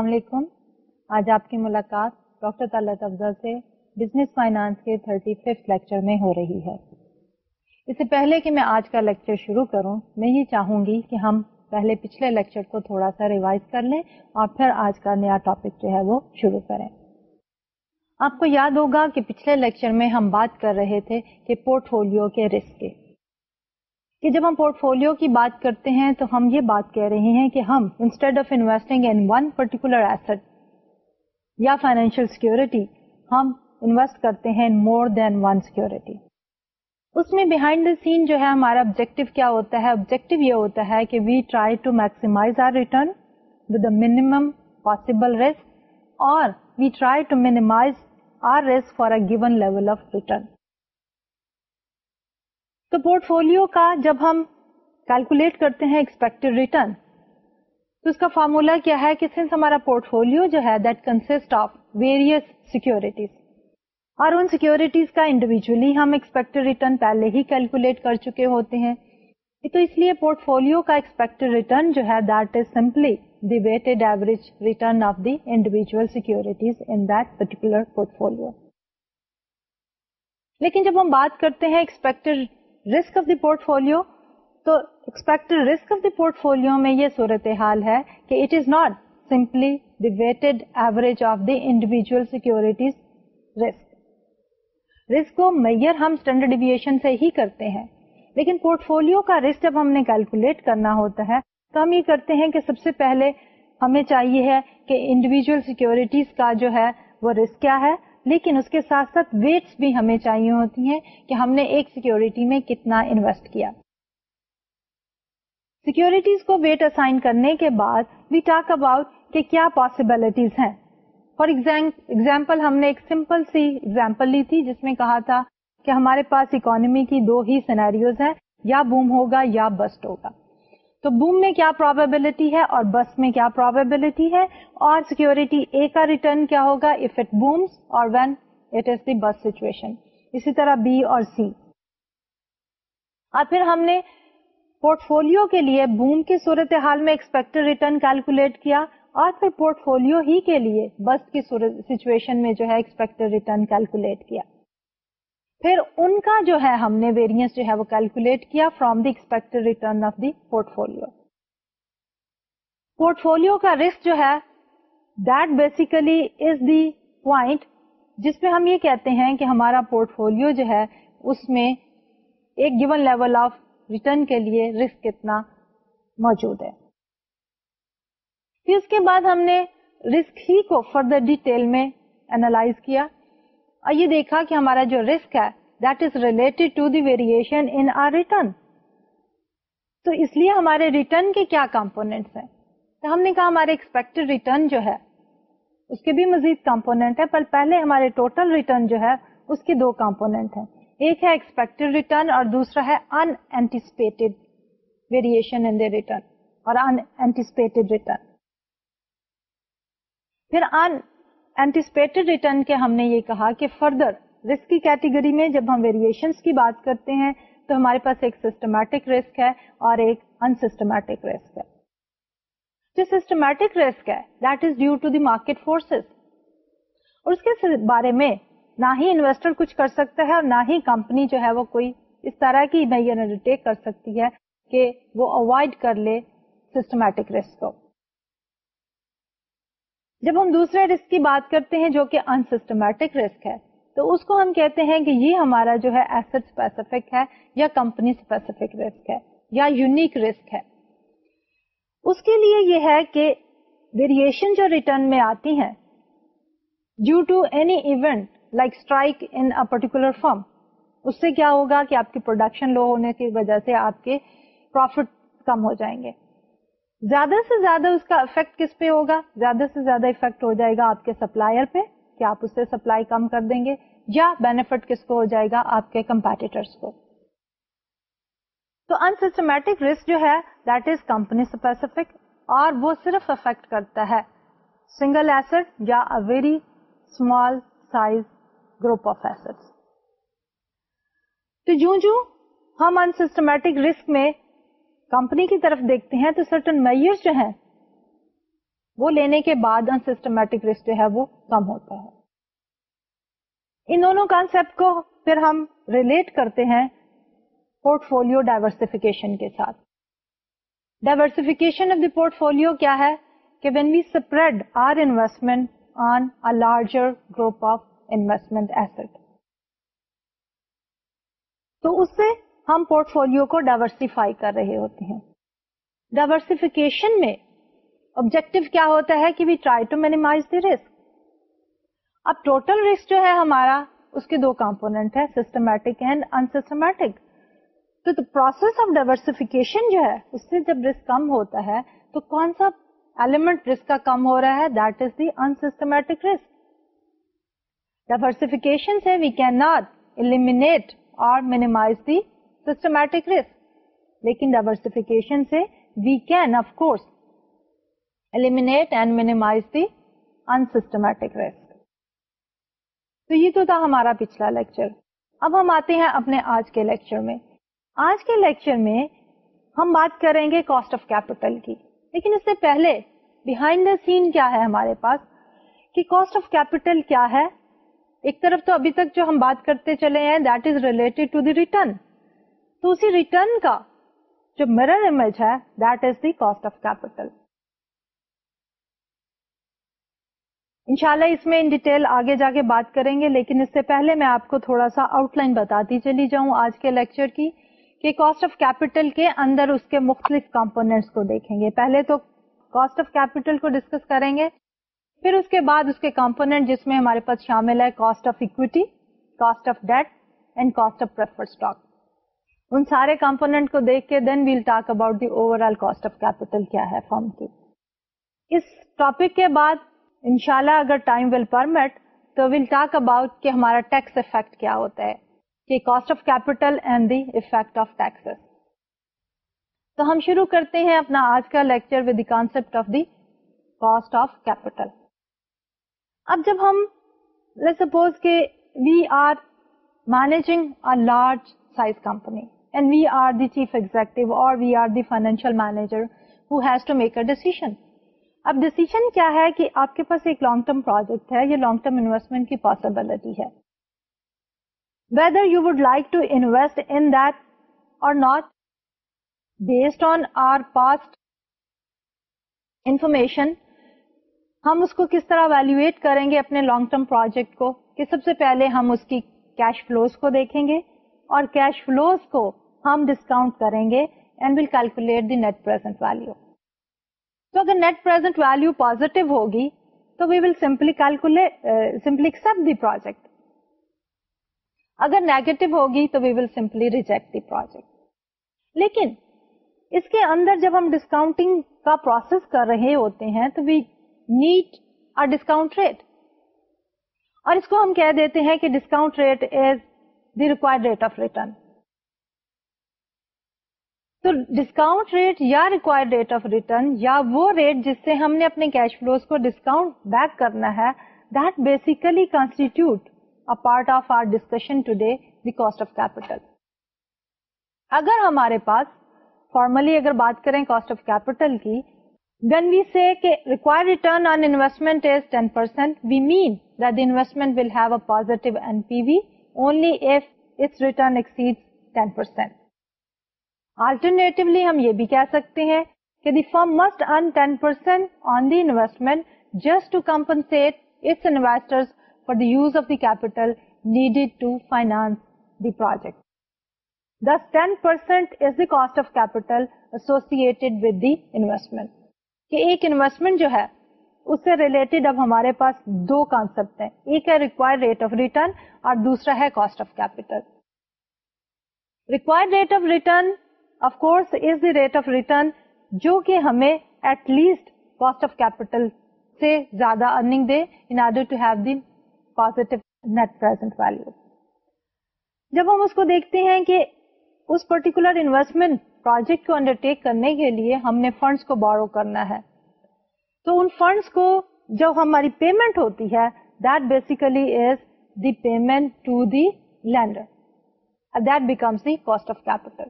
السلام علیکم۔ آج آپ کی ملاقات ڈاکٹر طلعت افضل سے بزنس فائنانس کے تھرٹی ففتھ لیکچر میں ہو رہی ہے۔ اس سے پہلے کہ میں آج کا لیکچر شروع کروں، میں یہ چاہوں گی کہ ہم پہلے پچھلے لیکچر کو تھوڑا سا ریوائز کر لیں اور پھر آج کا نیا ٹاپک جو ہے وہ شروع کریں۔ آپ کو یاد ہوگا کہ پچھلے لیکچر میں ہم بات کر رہے تھے کہ پورٹ فولو کے رسک کے۔ کہ جب ہم پورٹ فولو کی بات کرتے ہیں تو ہم یہ بات کہہ رہے ہیں کہ ہم instead of investing in one particular asset یا فائنینشیل سیکورٹی ہم انویسٹ کرتے ہیں مور دین ون سیکورٹی اس میں بہائنڈ دا سین جو ہے ہمارا آبجیکٹو کیا ہوتا ہے؟ آبجیکٹو یہ ہوتا ہے کہ we try to maximise our return with the minimum possible risk اور we try to minimise our risk for a given level of return تو پورٹ فولو کا جب ہم کیلکولیٹ کرتے ہیں ایکسپیکٹڈ ریٹرن تو اس کا فارمولا کیا ہے کہ سنس ہمارا پورٹ فولو جو ہے that consist of various securities اور ان سیکورٹیز کا انڈیویجلی ہم ایکسپیکٹڈ ریٹرن پہلے ہی کیلکولیٹ کر چکے ہوتے ہیں۔ تو اس لیے پورٹ فولو کا ایکسپیکٹڈ ریٹرن جو ہے that is simply the weighted average return of the individual securities in that particular portfolio لیکن جب ہم بات کرتے ہیں expected risk of the portfolio تو expect risk of the portfolio میں یہ صورت حال ہے کہ it is not simply the weighted average of the individual securities risk risk کو میئر ہم اسٹینڈرڈ ڈیویشن سے ہی کرتے ہیں. لیکن پورٹ فولو کا رسک جب ہم نے کیلکولیٹ کرنا ہوتا ہے تو ہم یہ کرتے ہیں کہ سب سے پہلے ہمیں چاہیے ہے کہ انڈیویجل سیکورٹیز کا جو ہے وہ رسک کیا ہے لیکن اس کے ساتھ ساتھ ویٹس بھی ہمیں چاہیے ہوتی ہیں کہ ہم نے ایک سیکورٹی میں کتنا انویسٹ کیا۔ سیکورٹیز کو ویٹ اسائن کرنے کے بعد وی ٹاک اباؤٹ کہ کیا پاسبلٹیز ہیں۔ فار ایگزامپل ہم نے ایک سمپل سی ایگزامپل لی تھی جس میں کہا تھا کہ ہمارے پاس اکانومی کی دو ہی سینیریوز ہیں، یا بوم ہوگا یا بسٹ ہوگا۔ تو بوم میں کیا پروبیبلٹی ہے اور بس میں کیا پروبیبلٹی ہے اور سیکورٹی اے کا ریٹرن کیا ہوگا اف اٹ بومس اور when it is the bust situation اسی طرح بی اور سی اور پھر ہم نے پورٹ فولو کے لیے بوم کی صورت حال میں ایکسپیکٹ ریٹرن کیلکولیٹ کیا اور پھر پورٹ فولو ہی کے لیے بس کی سچویشن میں جو ہے ایکسپیکٹ ریٹرن کیلکولیٹ کیا. پھر ان کا جو ہے، ہم نے ویریئنس جو ہے وہ کیلکولیٹ کیا from the expect return of the portfolio portfolio کا رسک جو ہے that basically is the point جس میں ہم یہ کہتے ہیں کہ ہمارا پورٹ فولو جو ہے، اس میں ایک گیون لیول آف ریٹرن کے لیے رسک کتنا موجود ہے۔ پھر اس کے بعد ہم نے رسک ہی کو فردر ڈیٹیل میں اینالائز کیا۔ اور یہ دیکھا کہ ہمارا جو رسک ہے that is related to the variation in our return تو اس لیے ہمارے ریٹرن کے کیا کمپونیٹس ہیں؟ تو ہم نے کہا ہمارے ایکسپیکٹ ریٹرن جو ہے، اس کے بھی مزید کمپونیٹ ہے پر پہلے ہمارے ٹوٹل ریٹرن جو ہے، اس کے دو کمپونیٹ ہیں۔ ایک ہے ایکسپیکٹ ریٹرن اور دوسرا ہے unanticipated variation in the return اور ان اینٹیسپیٹڈ ریٹرن پھر ان اینٹیسپیٹڈ ریٹرن کے ہم نے یہ کہا کہ فردر رسک کی کیٹیگری میں جب ہم ویریشن کی بات کرتے ہیں تو ہمارے پاس ایک سسٹمیٹک رسک ہے اور ایک انسٹمیٹک رسک ہے۔ جو سسٹمیٹک رسک ہے that is due to the market forces اور اس کے بارے میں نہ ہی انویسٹر کچھ کر سکتا ہے اور نہ ہی کمپنی جو ہے وہ کوئی اس طرح کی نئی انڈرٹیک کر سکتی ہے کہ وہ اوائڈ کر لے سسٹمیٹک رسک کو۔ جب ہم دوسرے رسک کی بات کرتے ہیں جو کہ انسٹمیٹک رسک ہے، تو اس کو ہم کہتے ہیں کہ یہ ہمارا جو ہے ایسٹ اسپیسیفک ہے یا کمپنی اسپیسیفک رسک ہے یا یونیک رسک ہے۔ اس کے لیے یہ ہے کہ ویریشن جو ریٹرن میں آتی ہیں due to any event like strike in particular firm اس سے کیا ہوگا کہ آپ کی پروڈکشن لو ہونے کی وجہ سے آپ کے پروفٹ کم ہو جائیں گے۔ زیادہ سے زیادہ اس کا افیکٹ کس پہ ہوگا؟ زیادہ سے زیادہ افیکٹ ہو جائے گا آپ کے سپلائر پہ کہ آپ اس سے سپلائی کم کر دیں گے یا بینیفٹ کس کو ہو جائے گا؟ آپ کے کمپیٹیٹرس کو۔ تو انسٹمیٹک رسک جو ہے دیٹ از کمپنی اسپیسیفک اور وہ صرف افیکٹ کرتا ہے سنگل ایسٹ یا very small size group of asset تو جو جو ہم انسٹمیٹک رسک میں کمپنی کی طرف دیکھتے ہیں تو سرٹن میئر جو ہیں، وہ لینے کے بعد انسٹمیٹک رسک جو ہے وہ کم ہوتا ہے۔ ان دونوں کانسپٹ کو پھر ہم ریلیٹ کرتے ہیں پورٹ فولو ڈائورسفیکیشن کے ساتھ۔ Diversification of the portfolio کیا ہے؟ کہ when we spread our investment on a larger group of investment asset تو اس سے ہم پورٹ فولو کو ڈائورسفائی کر رہے ہوتے ہیں۔ ڈائورسفیکیشن میں آبجیکٹو کیا ہوتا ہے کہ we try to minimize the risk اب ٹوٹل رسک جو ہے ہمارا، اس کے دو کمپونیٹ ہے سسٹمیٹک اینڈ انسٹمیٹک تو پروسیس آف ڈائورسفیکیشن جو ہے، اس سے جب رسک کم ہوتا ہے، تو کون سا ایلیمنٹ رسک کا کم ہو رہا ہے؟ That is the unsystematic risk diversification سے وی کین ناٹ ایلیمینیٹ اور مینیمائز دی سسٹمیٹک رسک لیکن ڈائورسفیکیشن سے we can of course eliminate and minimise the unsystematic risk تو یہ تو تھا ہمارا پچھلا لیکچر اب ہم آتے ہیں اپنے آج کے لیکچر میں آج کے لیکچر میں ہم بات کریں گے کاسٹ آف کیپٹل کی لیکن اس سے پہلے بہائنڈ دا سین کیا ہے ہمارے پاس کہ کاسٹ آف کیپٹل کیا ہے ایک طرف تو ابھی تک جو ہم بات کرتے چلے ہیں that is related to the return تو اسی ریٹرن کا جو مرر امیج ہے that is the cost of capital انشاءاللہ اس میں ان ڈیٹیل آگے جا کے بات کریں گے، لیکن اس سے پہلے میں آپ کو تھوڑا سا آؤٹ لائن بتاتی چلی جاؤں آج کے لیکچر کی کہ کاسٹ آف کیپٹل کے اندر اس کے مختلف کمپونیٹس کو دیکھیں گے۔ پہلے تو کاسٹ آف کیپٹل کو ڈسکس کریں گے، پھر اس کے بعد اس کے کمپونیٹ جس میں ہمارے پاس شامل ہے cost of equity cost of debt and cost of prefer stock ان سارے کمپونیٹ کو دیکھ کے then we'll talk about the overall cost of capital کیا ہے فرم کی۔ اس ٹاپک کے بعد انشاءاللہ اگر ٹائم ول پرمٹ تو ویل ٹاک اباؤٹ کہ ہمارا ٹیکس افیکٹ کیا ہوتا ہے، کہ cost of capital and the effect of tax تو ہم شروع کرتے ہیں اپنا آج کا lecture with the concept of the cost of capital اب جب ہم سپوز کہ we are managing a large size company and we are the chief executive اور we are the financial manager who has to make a decision اب decision کیا ہے کہ آپ کے پاس ایک لانگ ٹرم پروجیکٹ ہے یا لانگ ٹرم انویسٹمنٹ کی پاسبلٹی ہے. Whether you would like to invest in that اور not based on our past information ہم اس کو کس طرح ویلویٹ کریں گے اپنے لانگ ٹرم پروجیکٹ کو کہ سب سے پہلے ہم اس کی کیش فلوز کو دیکھیں گے اور کیش فلوز کو ہم ڈسکاؤنٹ کریں گے and will calculate the net present value تو اگر نیٹ پرزینٹ ویلو پوزیٹو ہوگی تو we will simply calculate simply accept the project اگر نیگیٹو ہوگی تو we will simply reject the project لیکن اس کے اندر جب ہم ڈسکاؤنٹنگ کا پروسیس کر رہے ہوتے ہیں تو وی نیٹ اور ڈسکاؤنٹ ریٹ اور اس کو ہم کہہ دیتے ہیں کہ discount rate is the required rate of return. تو ڈسکاؤنٹ ریٹ یا ریکوائرڈ ریٹ آف ریٹرن یا وہ ریٹ جس سے ہم نے اپنے کیش فلوز کو ڈسکاؤنٹ بیک کرنا ہے that basically constitute a part of our discussion today the cost of capital اگر ہمارے پاس فارملی اگر بات کریں کاسٹ آف کیپیٹل کی When we say required return on investment is 10%, we mean that the investment will have a positive NPV only if its return exceeds 10%. Alternatively, ہم یہ بھی کہہ سکتے ہیں کہ the firm must earn 10% on the investment just to compensate its investors for the use of the capital needed to finance the project. Thus, 10% is the cost of capital associated with the investment. کہ ایک investment جو ہے اس سے related اب ہمارے پاس دو concept ہیں۔ ایک ہے ریکوائر ریٹ آف ریٹرن اور دوسرا ہے cost of capital require rate of return of course is the rate of return جو کہ ہمیں at least cost of capital سے زیادہ earning they in order to have the positive net present value جب ہم اس کو دیکھتے ہیں کہ اس پرٹیکولر انویسٹمنٹ پروجیکٹ کو انڈرٹیک کرنے کے لیے ہم نے فنڈس کو بورو کرنا ہے۔ تو ان فنڈس کو جو ہماری پیمنٹ ہوتی ہے that basically is the payment to the lender that becomes the cost of capital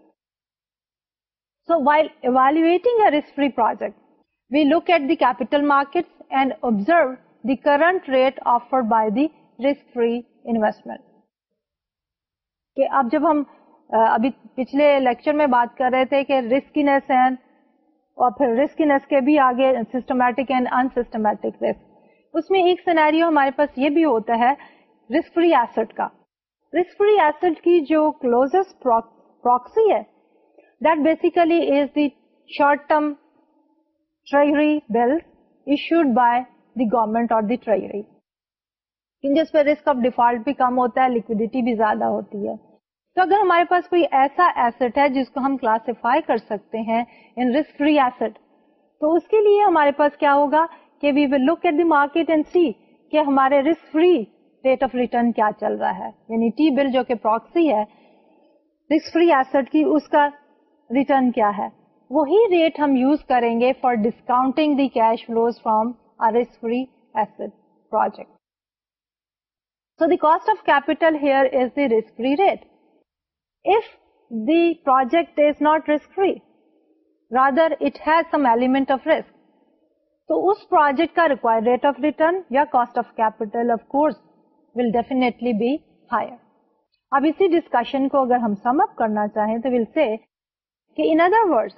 so while evaluating a risk free project we look at the capital markets and observe the current rate offered by the risk-free investment. کہ اب جب ہم ابھی پچھلے lecture میں بات کر رہے تھے کہ رسکینس ہے اور پھر رسکینس کے بھی آگے سسٹمیٹک اینڈ انسٹمیٹک رسک اس میں ایک سینیریو ہمارے پاس یہ بھی ہوتا ہے رسک فری ایسٹ کا. رسک فری ایسٹ کی جو کلوزسٹ پروکسی ہے that basically is the short term treasury bill issued by the government اور دی ٹریری جس پہ رسک آف ڈیفالٹ بھی کم ہوتا ہے لکوڈیٹی بھی زیادہ ہوتی ہے. تو اگر ہمارے پاس کوئی ایسا ایسٹ ہے جس کو ہم کلاسیفائی کر سکتے ہیں ان رسک فری ایسٹ تو اس کے لیے ہمارے پاس کیا ہوگا کہ we will look at the market and see کہ ہمارے risk free rate of return کیا چل رہا ہے. یعنی ٹی بل جو کہ پروکسی ہے رسک فری ایسٹ کی اس کا ریٹرن کیا ہے. وہی ریٹ ہم یوز کریں گے for discounting the cash flows from risk free asset project so the cost of capital here is the risk free rate if the project is not risk free rather it has some element of risk. تو اس project کا require rate of return یا cost of capital of course will definitely be higher اب اسی discussion کو اگر ہم sum up کرنا چاہیں تو ول سے کہ in other word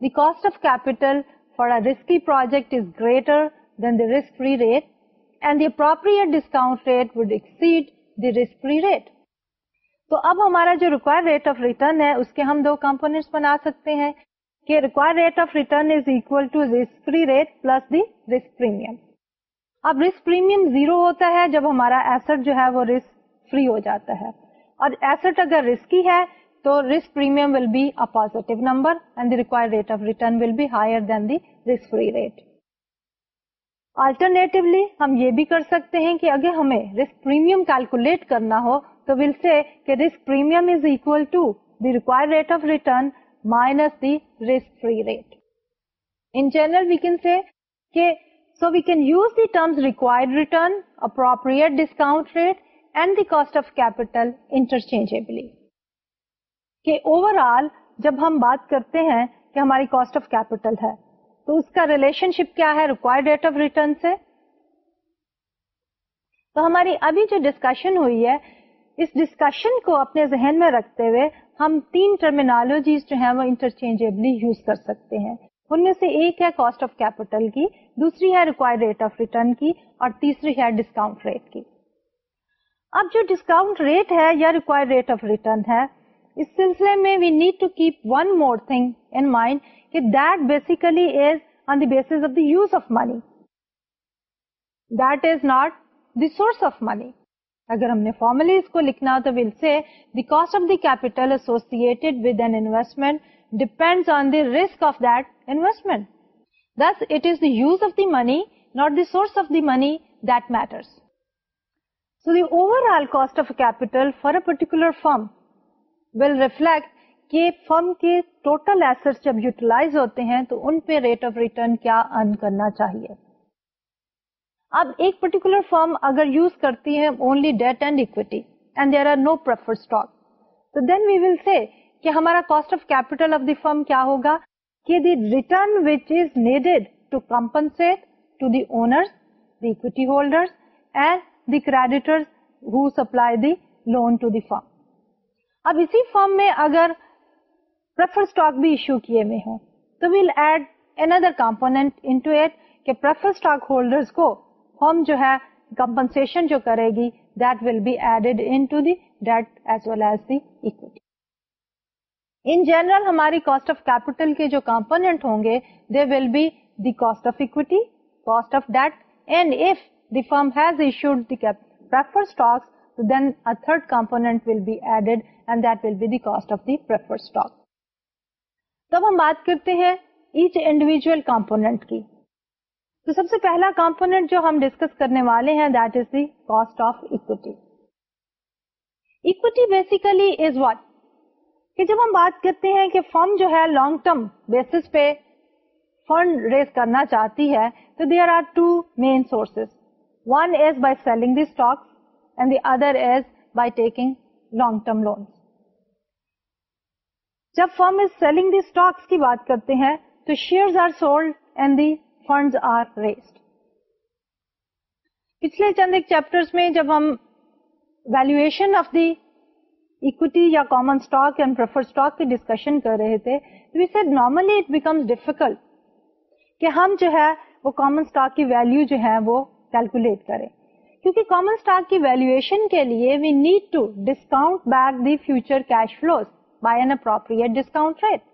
the cost of capital for a risky project is greater than the risk free rate and the appropriate discount rate would exceed the risk free rate تو اب ہمارا جو require rate of return ہے، اس کے ہم دو components بنا سکتے ہیں کہ require rate of return is equal to risk free rate plus the risk premium اب رسک پریمیم زیرو ہوتا ہے جب ہمارا ایسٹ جو ہے وہ رسک فری ہو جاتا ہے۔ اور ایسٹ اگر رسکی ہے تو risk premium will be a positive number and the require rate of return will be higher than the risk free rate alternatively ہم یہ بھی کر سکتے ہیں کہ اگر ہمیں رسک پریمیم کیلکولیٹ کرنا ہو تو ول سی کہ risk premium is equal to the require rate of return minus the risk free rate in general we can see کہ so we can use the terms required return appropriate discount rate and the cost of capital interchangeably کہ overall جب ہم بات کرتے ہیں کہ ہماری cost of capital ہے، تو اس کا ریلیشن شپ کیا ہے ریکوائرڈ ریٹ آف ریٹرن سے؟ تو ہماری ابھی جو ڈسکشن ہوئی ہے اس ڈسکشن کو اپنے ذہن میں رکھتے ہوئے ہم تین ٹرمینالوجیز جو ہیں وہ انٹرچینجبلی یوز کر سکتے ہیں۔ ان میں سے ایک ہے کاسٹ آف کیپیٹل کی، دوسری ہے ریکوائر ریٹ آف ریٹرن کی اور تیسری ہے ڈسکاؤنٹ ریٹ کی۔ اب جو ڈسکاؤنٹ ریٹ ہے یا ریکوائر ریٹ آف ریٹرن ہے، اس سلسلے میں we need to keep one more thing in mind کہ that basically is on the base of the use of money that is not the source of money اگر ہم نے formally اس کو لکھنا تو we'll say the cost of the capital associated with an investment depend on the risk of that investment this it is the use of the money not the source of the money that matters so the overall cost of capital for a particular firm will reflect کہ firm کے total asset جب utilize ہوتے ہیں تو ان پہ rate of return کیا earn کرنا چاہیے اب ایک پرٹیکولر فرم اگر یوز کرتی ہے only debt and equity and there are no prefer stock تو دین وی ول سی کہ ہمارا cost of capital of the firm کیا ہوگا؟ کہ the return which is needed to compensate to the owners the equity holder and the creditor who supply the loan to the firm اب اسی فرم میں اگر prefer stock بھی issue کیے ہوئے ہوں، تو we'll add another component into it کہ پریفر اسٹاک ہولڈر کو فرم جو ہے کمپنسن جو کرے گی that will be added in to the debt as well as the equity in general ہماری کاسٹ آف کیپیٹل کے جو کمپونیٹ ہوں گے they will be the cost of equity cost of debt and if the firm has issued the prefer stock then a third component will be added and that will be the cost of the prefer stock تب ہم بات کرتے ہیں each individual component کی. تو سب سے پہلا کمپونیٹ جو ہم ڈسکس کرنے والے ہیں that is the cost of equity equity basically is what کہ جب ہم بات کرتے ہیں کہ فرم جو ہے لانگ ٹرم بیسس پہ فنڈ ریز کرنا چاہتی ہے، تو there are two main sources one is by selling the stock and the other is by taking long term loan جب firm is selling the stock کی بات کرتے ہیں، تو share are sold and the funds are raised. پچھلے چند ایک chapter میں جب ہم ویلویشن آف دی اکوٹی یا common stock and prefer stock کی ڈسکشن کر رہے تھے نارملی اٹ بیکمس ڈیفیکلٹ کہ ہم جو ہے وہ کامن اسٹاک کی ویلو جو ہے وہ کیلکولیٹ کریں کیونکہ کامن اسٹاک کی ویلویشن کے لیے we need to discount back the future cash flows by an appropriate discount rate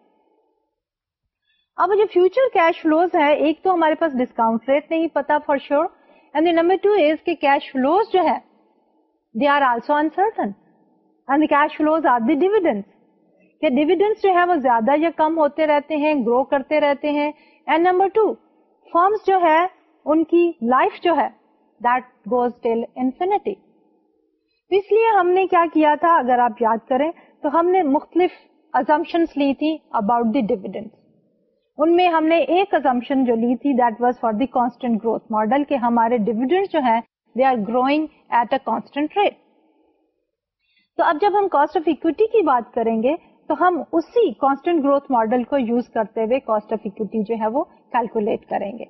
اب جو فیوچر کیش فلوز ہے ایک تو ہمارے پاس ڈسکاؤنٹ ریٹ نہیں پتا for sure and number two is کہ کیش فلوز جو ہے they are also uncertain and cash flows are the dividends کہ ڈیویڈنس جو ہے وہ زیادہ یا کم ہوتے رہتے ہیں گرو کرتے رہتے ہیں. اینڈ نمبر ٹو فارمس جو ہے ان کی لائف جو ہے دیٹ گوز ٹل انفینٹی اس لیے ہم نے کیا کیا تھا؟ اگر آپ یاد کریں، تو ہم نے مختلف ازمپشنس لی تھی اباؤٹ دی ڈیویڈنس ان میں ہم نے ایک ازمپشن جو لی تھی that was for the constant growth model کہ ہمارے ڈیویڈنڈ جو ہیں they are growing at a constant rate تو اب جب ہم کاسٹ آف اکوٹی کی بات کریں گے، تو ہم اسی کانسٹنٹ گروتھ ماڈل کو یوز کرتے ہوئے کاسٹ آف اکوٹی جو ہے وہ کیلکولیٹ کریں گے.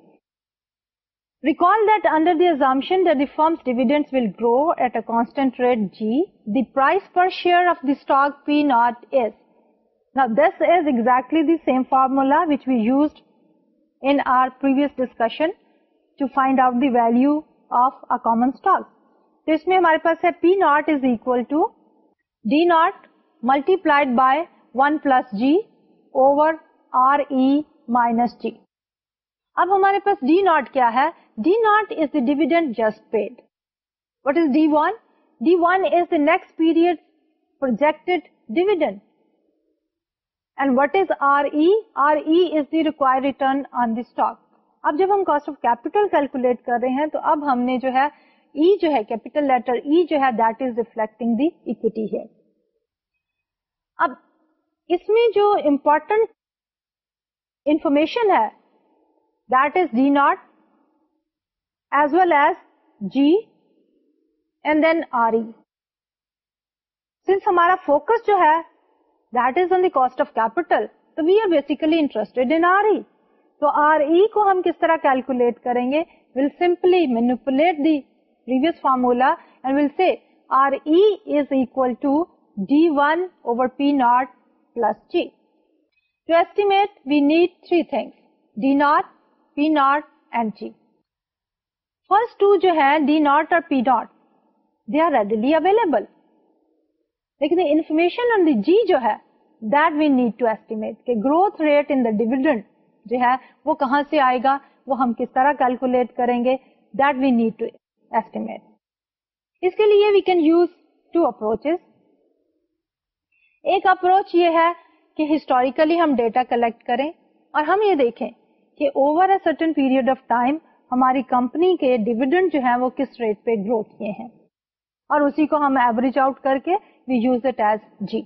Recall that under the assumption the firms dividend will grow at a constant rate G the price per share of the stock P naught is Now this is exactly the same formula which we used in our previous discussion to find out the value of a common stock. تو اس میں ہمارے پاس ہے P naught is equal to D naught multiplied by one plus G over R E minus G اب ہمارے پاس D naught کیا ہے؟ D naught is the dividend just paid what is D one D one is the next period projected dividend and what is R E R E is the require return on the stock اب جب ہم cost of capital calculate کر رہے ہیں تو اب ہم نے جو ہے ای جو ہے کیپیٹل لیٹر ای جو ہے that is reflecting the equity ہے اب اس میں جو امپورٹنٹ انفارمیشن ہے that is D naught as well as G and then R E since ہمارا فوکس جو ہے that is on the cost of capital تو we are basically interested in R E تو آر ای کو ہم کس طرح کیلکولیٹ کریں گے we'll simply manipulate the previous formula and we'll see R E is equal to D one over P naught plus G to estimate we need three things D naught P naught and G first two جو ہے D naught اور P naught they are readily available لیکن information on the جی جو ہے that we need to estimate کہ growth rate in the dividend جو ہے وہ کہاں سے آئے گا، وہ ہم کس طرح کیلکولیٹ کریں گے that we need to estimate اس کے لیے we can use two approach ایک اپروچ یہ ہے کہ ہسٹوریکلی ہم ڈیٹا کلیکٹ کریں اور ہم یہ دیکھیں کہ over a certain period of time ہماری کمپنی کے ڈیویڈنڈ جو ہے وہ کس ریٹ پہ گروتھ کیے ہیں اور اسی کو ہم ایوریج آؤٹ کر کے we use it as G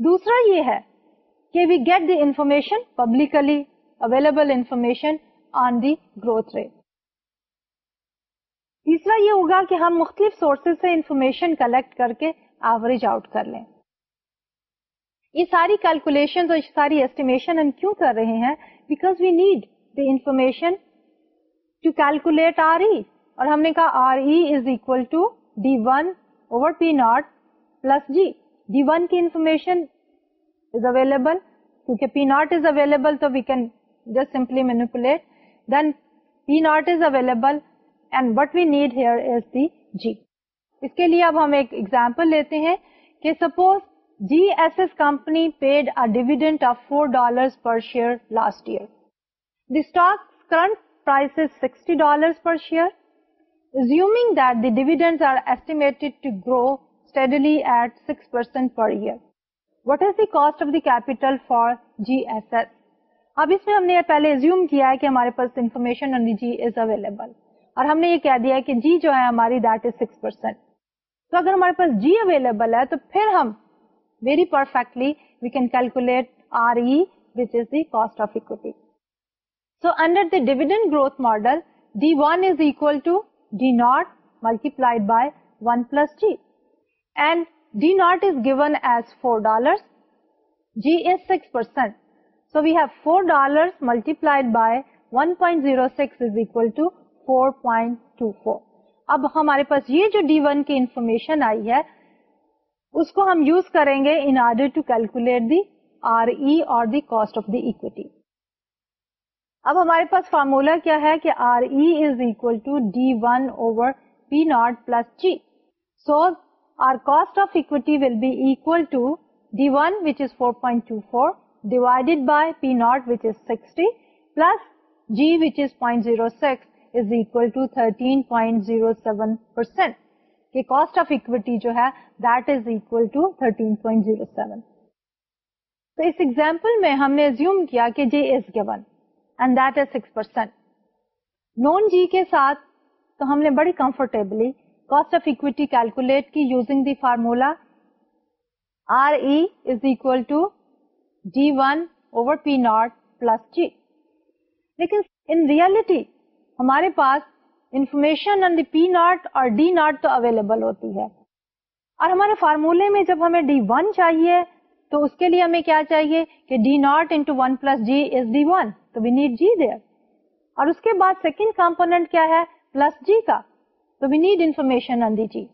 دوسرا یہ ہے کہ we get the information publicly available information on the growth rate تیسرا یہ ہوگا کہ ہم مختلف سورسز سے انفارمیشن کلیکٹ کر کے ایوریج آؤٹ کر لیں۔ یہ ساری کیلکولیشن اور ساری ایسٹیمیشن ہم کیوں کر رہے ہیں؟ Because we need the information to calculate R E اور ہم نے کہا R E is equal to D one over P naught plus G D one کی انفارمیشن از اویلیبل کیونکہ پی ناٹ از اویلیبل تو we can just simply manipulate then P naught is available and what we need here is the G اس کے لیے اب ہم ایک example لیتے ہیں کہ suppose G S S company paid a dividend of four dollar per share last year the stock current price is sixty dollar per share assuming that the dividends are estimated to grow steadily at 6% per year. What is the cost of the capital for GSS? اب اس میں ہم نے پہلے assume کیا ہے کہ ہمارے پاس information on the G is available اور ہم نے یہ کہہ دیا کہ جی جو ہے ہماری دیٹ از سکس پرسینٹ تو اگر ہمارے پاس جی اویلیبل ہے تو پھر ہم very perfectly we can calculate R E which is the cost of equity so under the dividend growth model D one is equal to D naught multiplied by one plus G d naught multiplied by 1 plus g. And d naught is given as $4. G is 6%. So we have $4 multiplied by 1.06 is equal to 4.24 اب ہمارے پاس یہ جو D one کی information آئی ہے، اس کو ہم یوز کریں گے in order to calculate the R E اور the cost of the equity اب ہمارے پاس فارمولا کیا ہے کہ R E is equal to D one over P naught plus G so R cost of equity will be equal to D one which is four point two four divided by P naught which is sixty plus G which is point کہ cost of equity جو ہے that is equal to thirteen تو اس example میں ہم نے assume کیا کہ G is given and that is six percent known G کے ساتھ تو ہم نے بڑی comfortably cost of equity calculate کی using the formula R E is equal to D one over P naught plus G لیکن ان ریالٹی ہمارے پاس information on the P naught اور ڈی ناٹ تو اویلیبل ہوتی ہے۔ اور ہمارے فارمولے میں جب ہمیں ڈی ون چاہیے تو اس کے لیے ہمیں کیا چاہیے کہ D naught into one plus G is D one تو وی نیڈ جی دیر اور اس کے بعد سیکنڈ کمپونیٹ کیا ہے؟ پلس جی کا۔ تو we need information on the G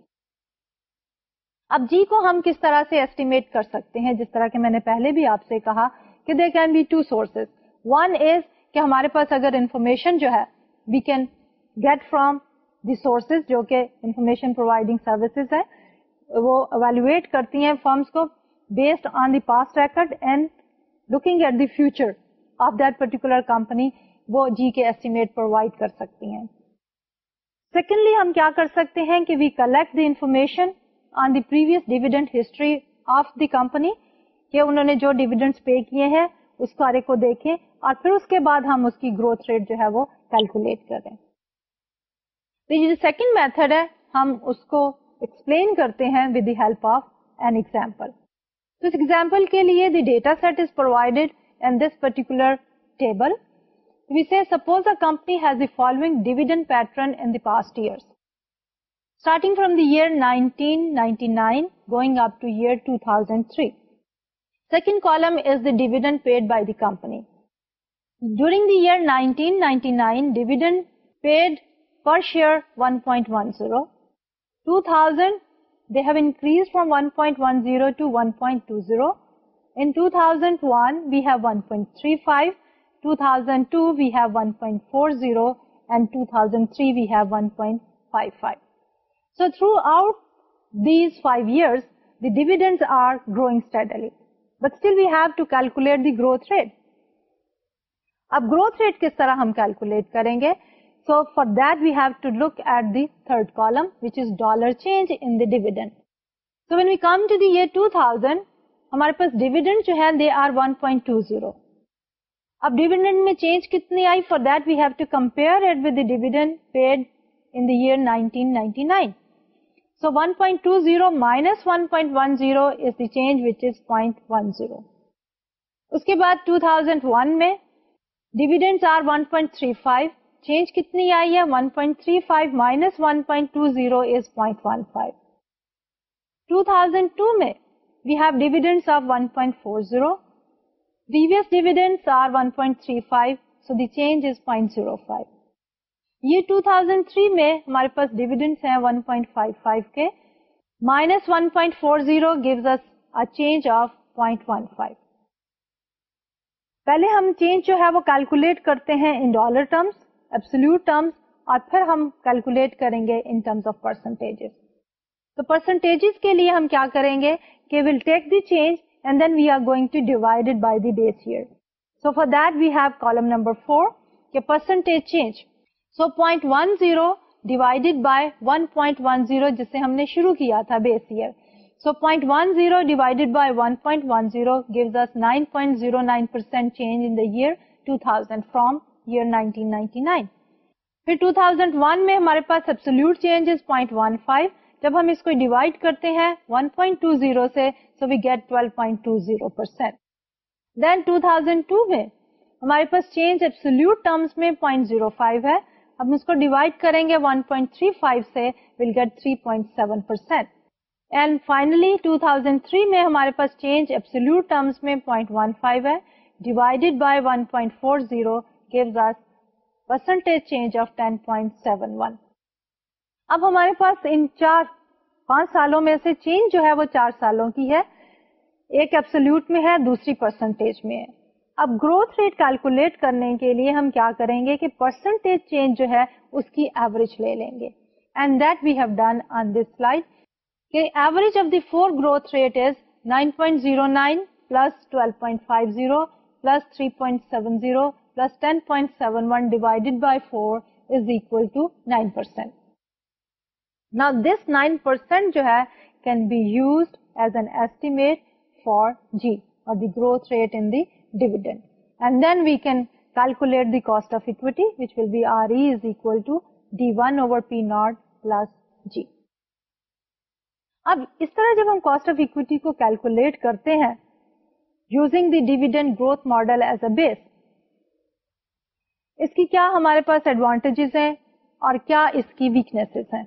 اب جی کو ہم کس طرح سے ایسٹیمیٹ کر سکتے ہیں؟ جس طرح کہ میں نے پہلے بھی آپ سے کہا کہ they can be two sources one is کہ ہمارے پاس اگر انفارمیشن جو ہے we can get from the sources جو کہ انفارمیشن پرووائڈنگ سروسز ہے. وہ اویلویٹ کرتی ہیں فرمس کو based on the past record and looking at the future of that particular company وہ جی کے ایسٹیمیٹ پرووائڈ کر سکتی ہیں۔ سیکنڈلی ہم کیا کر سکتے ہیں کہ we collect the information on the previous dividend history of the company کہ انہوں نے جو ڈیویڈنٹ پے کیے ہیں اس بارے کو دیکھیں اور پھر اس کے بعد ہم اس کی گروتھ ریٹ جو ہے وہ کیلکولیٹ کریں۔ جو سیکنڈ میتھڈ ہے ہم اس کو ایکسپلین کرتے ہیں with the help of an example تو اس ایگزامپل کے لیے the data set is provided in this particular table, we say suppose a company has the following dividend pattern in the past years. Starting from the year 1999 going up to year 2003. Second column is the dividend paid by the company. During the year 1999, dividend paid per share 1.10. 2000, they have increased from 1.10 to 1.20. In 2001, we have 1.35, 2002 we have 1.40, and 2003 we have 1.55. So throughout these 5 years, the dividends are growing steadily. But still we have to calculate the growth rate. اب growth rate کس طرح ہم calculate کریں گے so for that we have to look at the third column which is dollar change in dividend so when we come to the year two thousand ہمارے پاس dividend جو ہے دے آر 1.20 اب ڈیویڈنڈ میں change کتنی آئی؟ For that we have to compare it with dividend paid in the year 1999 so 1.20 minus 1.10 is the change which is 0.10 اس کے بعد 2001 میں ڈیویڈنڈ آر 1.35 چینج کتنی آئی ہے 1.35 مائنس 1.20 از 0.15 2002 میں we have dividends of 1.40. Previous dividends are 1.35, so the change is 0.05. یہ 2003 میں ہمارے پاس ڈیویڈنڈس ہیں 1.55 کے minus 1.40 gives us a change of 0.15 پہلے ہم چینج جو ہے وہ کیلکولیٹ کرتے ہیں in dollar terms absolute terms اور پھر ہم کیلکولیٹ کریں گے ان ٹرمس آف پرسنٹیج تو پرسنٹیج کے لیے ہم کیا کریں گے کہ will take the change and then we are going to divided by the base year so for that we have column number four کہ percentage change so point one zero divided by one point one zero جسے ہم نے شروع کیا تھا base year so point one zero divided by one point one zero gives us nine point zero nine percent change in the year two thousand from year nineteen ninety nine پھر two thousand one میں ہمارے پاس absolute change point one five جب ہم اس کو divide کرتے ہیں 1.20 سے so we get 12.20 percent then 2002 میں ہمارے پاس چینج ایبسولوٹ ٹرمس میں 0.05 ہے. اب اس کو ڈیوائڈ کریں گے 1.35 سے will get 3.7 percent and finally 2003 میں ہمارے پاس چینج ایبسولوٹ ٹرمس میں 0.15 ہے. Divided by 1.40 gives us percentage change of 10.71 اب ہمارے پاس ان چار پانچ سالوں میں سے چینج جو ہے وہ چار سالوں کی ہے، ایک ایپسلوٹ میں ہے، دوسری پرسنٹیج میں ہے۔ اب گروتھ ریٹ کیلکولیٹ کرنے کے لیے ہم کیا کریں گے کہ پرسنٹیج چینج جو ہے اس کی ایوریج لے لیں گے۔ And that we have done on this slide کہ average of the four growth rate is 9.09 plus 12.50 plus 3.70 plus 10.71 divided by 4 is equal to 9 percent Now this 9% جو ہے can be used as an estimate for G or the growth rate in the dividend. And then we can calculate the cost of equity which will be RE is equal to D1 over P naught plus G. اب اس طرح جب ہم cost of equity کو calculate کرتے ہیں using the dividend growth model as a base اس کی کیا ہمارے پاس ایڈوانٹیجز ہیں اور کیا اس کی ویکنیس ہیں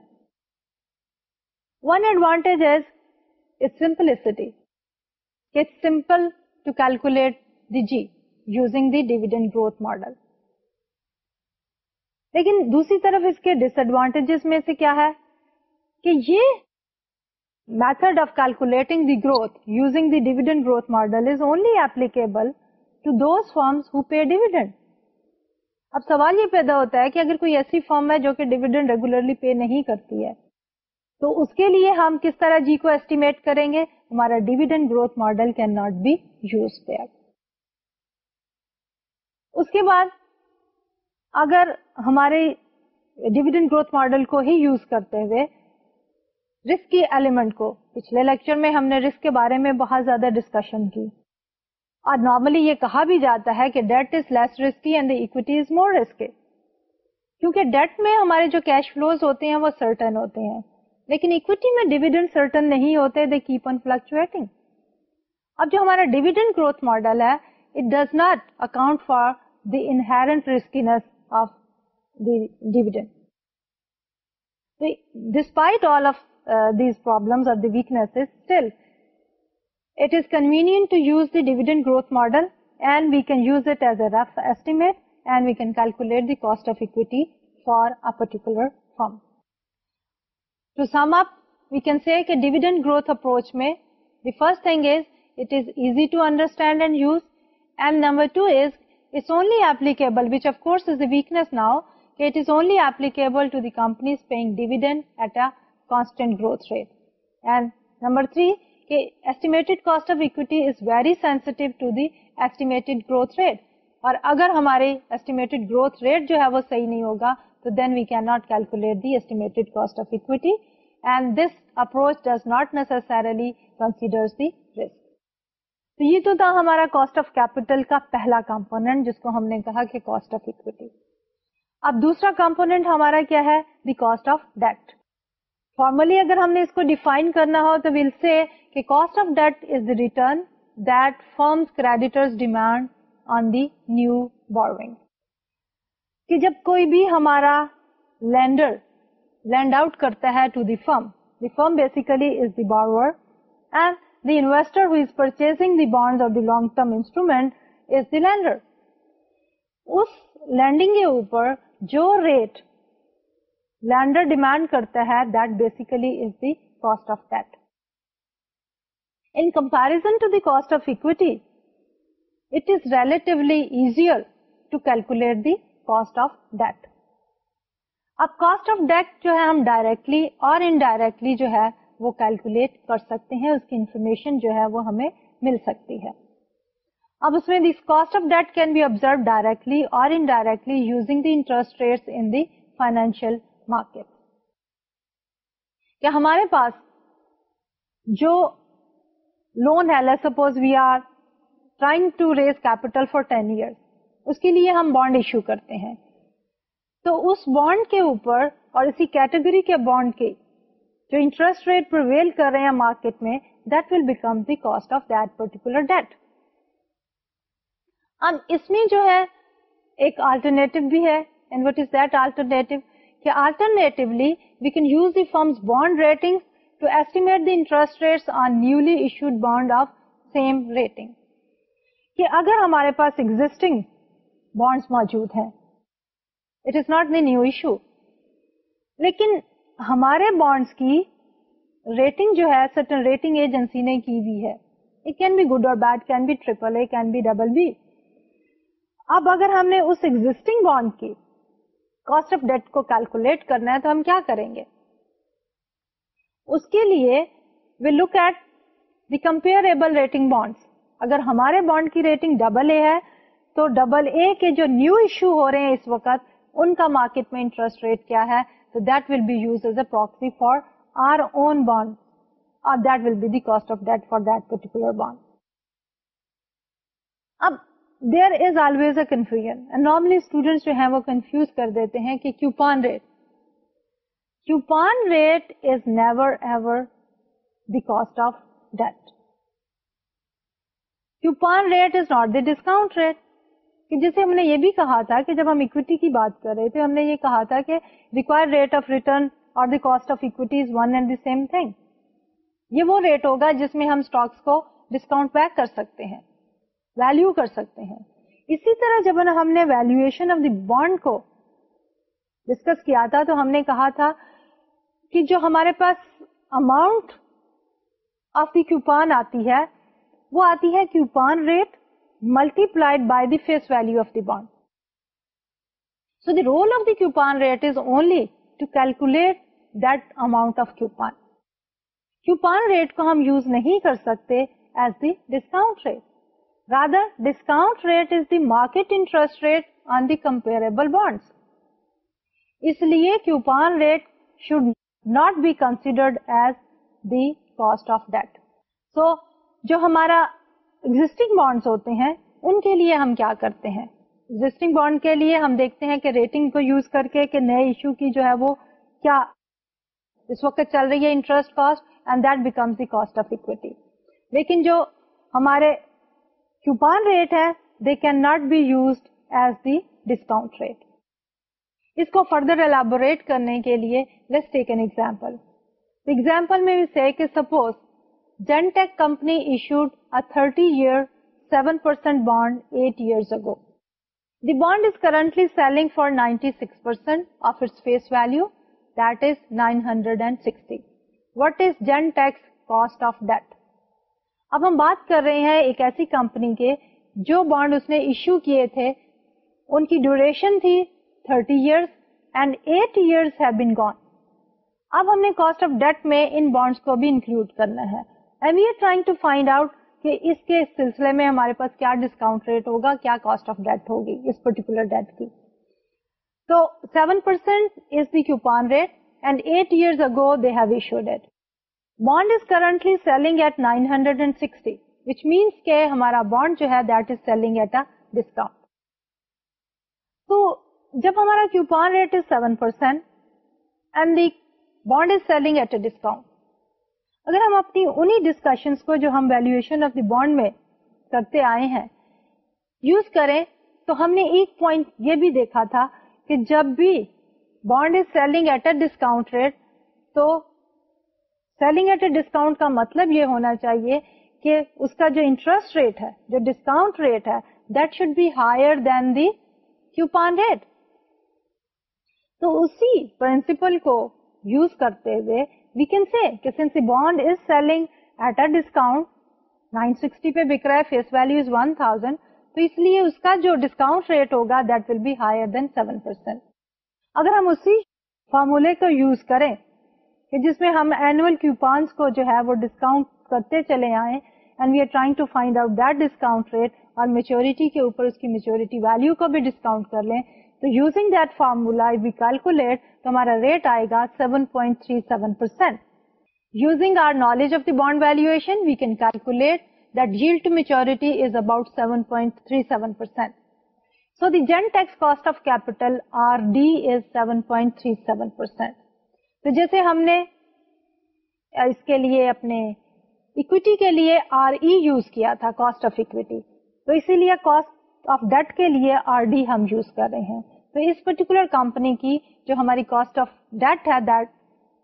One advantage is its simplicity. It's simple to calculate the G using the dividend growth model. لیکن دوسری طرف اس کے ڈس ایڈوانٹیجز میں سے کیا ہے کہ یہ method of calculating the growth using the dividend growth model is only applicable to those firms who pay dividend اب سوال یہ پیدا ہوتا ہے کہ اگر کوئی ایسی فارم ہے جو کہ ڈیویڈنڈ ریگولرلی پے نہیں کرتی ہے تو اس کے لیے ہم کس طرح جی کو ایسٹیمیٹ کریں گے؟ ہمارا dividend growth model can not be use اس کے بعد اگر ہمارے ڈیویڈنڈ گروتھ ماڈل کو ہی یوز کرتے ہوئے رسک کی ایلیمنٹ کو، پچھلے لیکچر میں ہم نے رسک کے بارے میں بہت زیادہ ڈسکشن کی۔ اور نارملی یہ کہا بھی جاتا ہے کہ debt is less risky and equity is more risky کیونکہ ڈیٹ میں ہمارے جو کیش فلوز ہوتے ہیں وہ سرٹن ہوتے ہیں۔ لیکن اکویٹی میں ڈیویڈنڈ سرٹن نہیں ہوتے دے کیپ آن فلکچویٹنگ اب جو ہمارا ڈیویڈنڈ گروتھ ماڈل ہے it does not account for the inherent riskiness of the dividend despite all of these problems اور the weakness still it is convenient to use the dividend growth model and we can use it as a rough estimate and we can calculate the cost of equity for a particular firm. To sum up we can see کہ dividend growth approach میں the first thing is it is easy to understand and use and number two is it's only applicable which of course is a weakness now کہ it is only applicable to the companies paying dividend at a constant growth rate and number three کہ estimated cost of equity is very sensitive to the estimated growth rate اور اگر ہمارے estimated growth rate جو ہے وہ صحیح نہیں ہوگا تو then we can not calculate the estimated cost of equity and this approach does not necessarily consider the risk تو یہ تو تھا ہمارا کاسٹ آف کیپیٹل کا پہلا کمپونیٹ جس کو ہم نے کہا کہ کاسٹ آف اکویٹی اب دوسرا کمپونیٹ ہمارا کیا ہے؟ The cost of debt formally اگر ہم نے اس کو ڈیفائن کرنا ہو تو ویل سے کہ cost of debt is the return that firms creditor demand on the new borrowing کہ جب کوئی بھی ہمارا lender lend out karta hai to the firm. The firm basically is the borrower and the investor who is purchasing the bonds or the long term instrument is the lender. اس lending کے اوپر جو rate lender demand کرتا ہے that basically is the cost of debt in comparison to the cost of equity it is relatively easier to calculate the cost of debt اب cost of debt جو ہے ہم directly اور indirectly جو ہے وہ کیلکولیٹ کر سکتے ہیں، اس کی انفارمیشن جو ہے وہ ہمیں مل سکتی ہے۔ اب اس میں this cost of debt can be observe directly اور indirectly using the interest rate in the financial market کیا ہمارے پاس جو لون ہے suppose we are trying to raise capital for ten year اس کے لیے ہم بانڈ ایشو کرتے ہیں۔ تو اس بانڈ کے اوپر اور اسی کیٹیگری کے بانڈ کے جو انٹرسٹ ریٹ پرویل کر رہے ہیں مارکیٹ میں that will become the cost of that particular debt اب اس میں جو ہے ایک آلٹرنیٹو بھی ہے۔ And what is that alternative کہ alternatively we can use the firm's bond rating to estimate the interest rate on newly issued bond of same rating کہ اگر ہمارے پاس ایگزٹنگ بانڈس موجود ہیں۔ It is not the new issue لیکن ہمارے bonds کی ریٹنگ جو ہے سرٹن ریٹنگ ایجنسی نے کی ہوئی ہے۔ اٹ کین بی گڈ اور bad can be triple A can be double B اب اگر ہم نے اس ایگزٹنگ بانڈ کی کاسٹ آف ڈیٹ کو کیلکولیٹ کرنا ہے تو ہم کیا کریں گے؟ اس کے لیے we look at the comparable rating bonds اگر ہمارے بانڈ کی ریٹنگ ڈبل اے ہے تو ڈبل اے کے جو نیو ایشو ہو رہے ہیں اس وقت، ان کا مارکیٹ میں انٹرسٹ ریٹ کیا ہے؟ تو that will be use as a proxy for our own bond اور that will be the cost of debt for that particular bond اب there is always a confusion normally students جو ہیں وہ confuse کر دیتے ہیں کہ coupon rate coupon rate is never ever the cost of debt coupon rate is not the discount rate کہ جسے ہم نے یہ بھی کہا تھا کہ جب ہم اکویٹی کی بات کر رہے تھے، ہم نے یہ کہا تھا کہ ریکوائر ریٹ آف ریٹرن اور the cost of equity is one and the same thing یہ وہ ریٹ ہوگا جس میں ہم اسٹاکس کو ڈسکاؤنٹ بیک کر سکتے ہیں ویلو کر سکتے ہیں۔ اسی طرح جب ہم نے ویلویشن آف دی بانڈ کو ڈسکس کیا تھا، تو ہم نے کہا تھا کہ جو ہمارے پاس اماؤنٹ آف دی کیوپان آتی ہے، وہ آتی ہے coupon rate multiplied by the face value of the bond so the role of the coupon rate is only to calculate that amount of coupon coupon rate کو ہم use نہیں کر سکتے as the discount rate Rather, discount rate is the market interest rate on the comparable bonds. اس لیے coupon rate should not be considered as the cost of debt. So, جو ہمارا existing bonds ہوتے ہیں، ان کے لیے ہم کیا کرتے ہیں؟ ایگزٹنگ بانڈ کے لیے ہم دیکھتے ہیں کہ ریٹنگ کو یوز کر کے کہ نئے ایشو کی جو ہے وہ کیا اس وقت چل رہی ہے interest cost and that becomes the cost of equity لیکن جو ہمارے کیوپان ریٹ ہے they can not be used as the discount rate اس کو فردر ایلیبوریٹ کرنے کے لیے let's take an example example میں سے کہ suppose Gen tech company issued a thirty year seven percent bond eight years ago the bond is currently selling for ninety six percent of its face value that is nine hundred and sixty what is tax اب ہم بات کر رہے ہیں ایک ایسی company کے جو بانڈ اس نے ایشو کیے تھے. ان کی ڈیوریشن تھی thirty years and eight years have been gone اب ہم نے کاسٹ آف ڈیٹ میں ان بانڈس کو بھی انکلوڈ کرنا ہے. And we are trying to find out کہ اس کے سلسلے میں ہمارے پاس کیا ڈسکاؤنٹ ریٹ ہوگا، کیا کاسٹ آف ڈیٹ ہوگی اس پرٹیکولر ڈیٹ کی۔ تو seven percent is the coupon rate and eight years ago they have issued it bond is currently selling at nine hundred and sixty which means کے ہمارا bond جو ہے that is selling at a discount تو جب ہمارا coupon rate is seven percent and the bond is selling at a discount اگر ہم اپنی انہی ڈسکشن کو جو ہم ویلویشن آف دی بانڈ میں کرتے آئے ہیں یوز کریں تو ہم نے ایک پوائنٹ یہ بھی دیکھا تھا کہ جب بھی bond is selling at a discount rate تو سیلنگ ایٹ اے ڈسکاؤنٹ کا مطلب یہ ہونا چاہیے کہ اس کا جو انٹرسٹ ریٹ ہے، جو ڈسکاؤنٹ ریٹ ہے that should be higher than the coupon rate تو اسی پرنسپل کو یوز کرتے ہوئے وی کین سی کہ since bond is selling at a discount nine sixty پہ بک رہا ہے face value is one thousand تو اس لیے اس کا جو ڈسکاؤنٹ ریٹ ہوگا that will be higher than seven percent اگر ہم اسی فارمولے کو یوز کریں کہ جس میں ہم اینوئل کیوپانس کو جو ہے وہ ڈسکاؤنٹ کرتے چلے آئے and we are trying to find out that discount rate اور میچورٹی کے اوپر اس کی میچورٹی ویلو کو بھی ڈسکاؤنٹ کر لیں تو using that formula we calculate تو ہمارا ریٹ آئے گا 7.37 percent using our knowledge of the bond valuation we can calculate that jail to maturity is about 7.37 percent so the Gen tech's cost of capital R D is 7.37 percent تو جیسے ہم نے اس کے لیے اپنے اکویٹی کے لیے آر ای یوز کیا تھا کاسٹ آف اکویٹی تو اسی لیے کاسٹ آف ڈیٹ کے لیے آر ڈی ہم یوز کر رہے ہیں۔ تو اس پرٹیکولر کمپنی کی جو ہماری کاسٹ آف ڈیٹ ہے دیٹ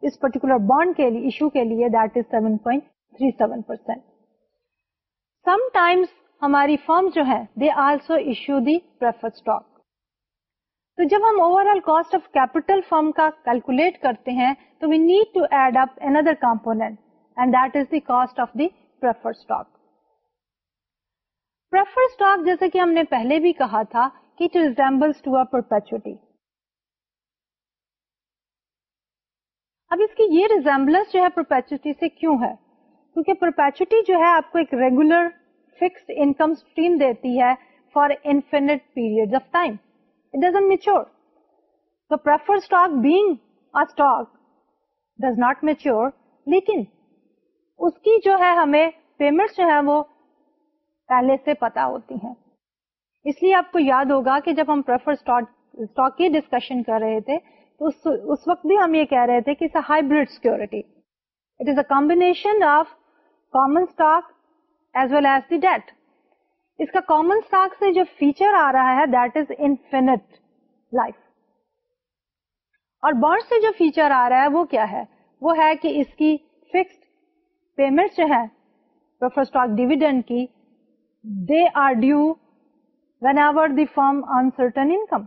اس پرٹیکولر بانڈ کے لیے ایشو کے لیے that is seven point three seven percent sometimes ہماری فرم جو ہے they also issue the prefer stock تو جب ہم overall cost of capital firm کا کیلکولیٹ کرتے ہیں، تو we need to add up another component and that is the cost of the prefer stock prefer stock جیسے کہ ہم نے پہلے بھی کہا تھا کہ it resembles to a perpetuity اب اس کی یہ ریزمبلنس جو ہے پرپیچوٹی سے کیوں ہے؟ کیونکہ پرپیچوٹی جو ہے آپ کو ایک ریگولر فکسڈ انکم اسٹریم دیتی ہے for infinite period of time it doesn't mature so prefer stock being stock does not mature لیکن اس کی جو ہے ہمیں پیمنٹ جو ہے وہ پہلے سے پتا ہوتی ہیں۔ اس لیے آپ کو یاد ہوگا کہ جب ہم پریفر اسٹاک کی ڈسکشن کر رہے تھے، تو اس وقت بھی ہم یہ کہہ رہے تھے کہ hybrid security it is a combination of common stock as well as the debt اس کا کامن اسٹاک سے جو فیچر آ رہا ہے دیٹ از انفینٹ لائف اور بانڈ سے جو فیچر آ رہا ہے، وہ کیا ہے؟ وہ ہے کہ اس کی فکسڈ پیمنٹ جو ہے پریفر اسٹاک ڈیویڈنڈ کی they are due whenever the firm in certain income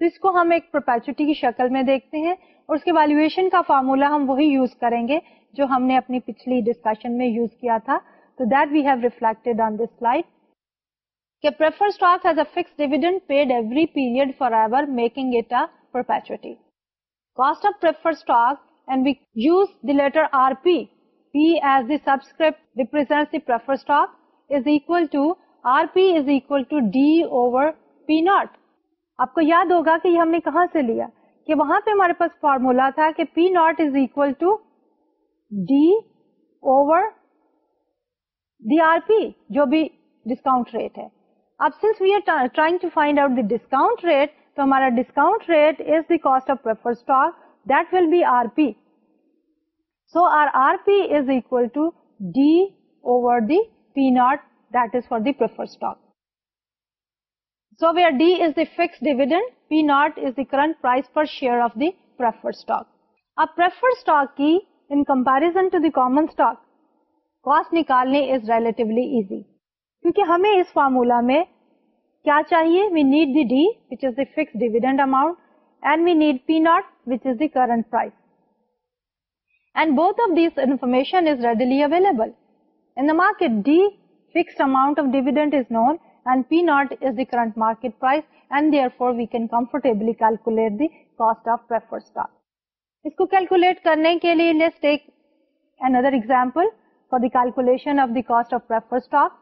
تو اس کو ہم ایک پروپیچوٹی کی شکل میں دیکھتے ہیں اور اس کے ویلویشن کا فارمولا ہم وہی یوز کریں گے جو ہم نے اپنی پچھلی ڈسکشن میں یوز کیا تھا. تو that we have reflected on this slide کہ prefer stock has a fix dividend paid every period forever making it a perpetuity cost of prefer stock and we use the letter R P P as the subscript represent the prefer stock is equal to R P is equal to D over P naught آپ کو یاد ہوگا کہ یہ ہم نے کہاں سے لیا؟ کہ وہاں پہ ہمارے پاس فارمولا تھا کہ P naught is equal to D over the R P جو بھی ڈسکاؤنٹ ریٹ ہے. اب since we are trying to find out the discount rate تو ہمارا discount rate is the cost of prefer stock that will be R P so R R P is equal to D over the P naught that is for the prefer stock So where D is the fixed dividend, P naught is the current price per share of the preferred stock. اب preferred stock کی in comparison to the common stock cost نکالنے is relatively easy کیونکہ ہمیں اس formula میں کیا چاہیے we need the D which is the fixed dividend amount and we need P naught which is the current price and both of these information is readily available in the market D fixed amount of dividend is known and P naught is the current market price and therefore we can comfortably calculate the cost of preferred stock. اس کو calculate کرنے کے لیے let's take another example for the calculation of the cost of preferred stock.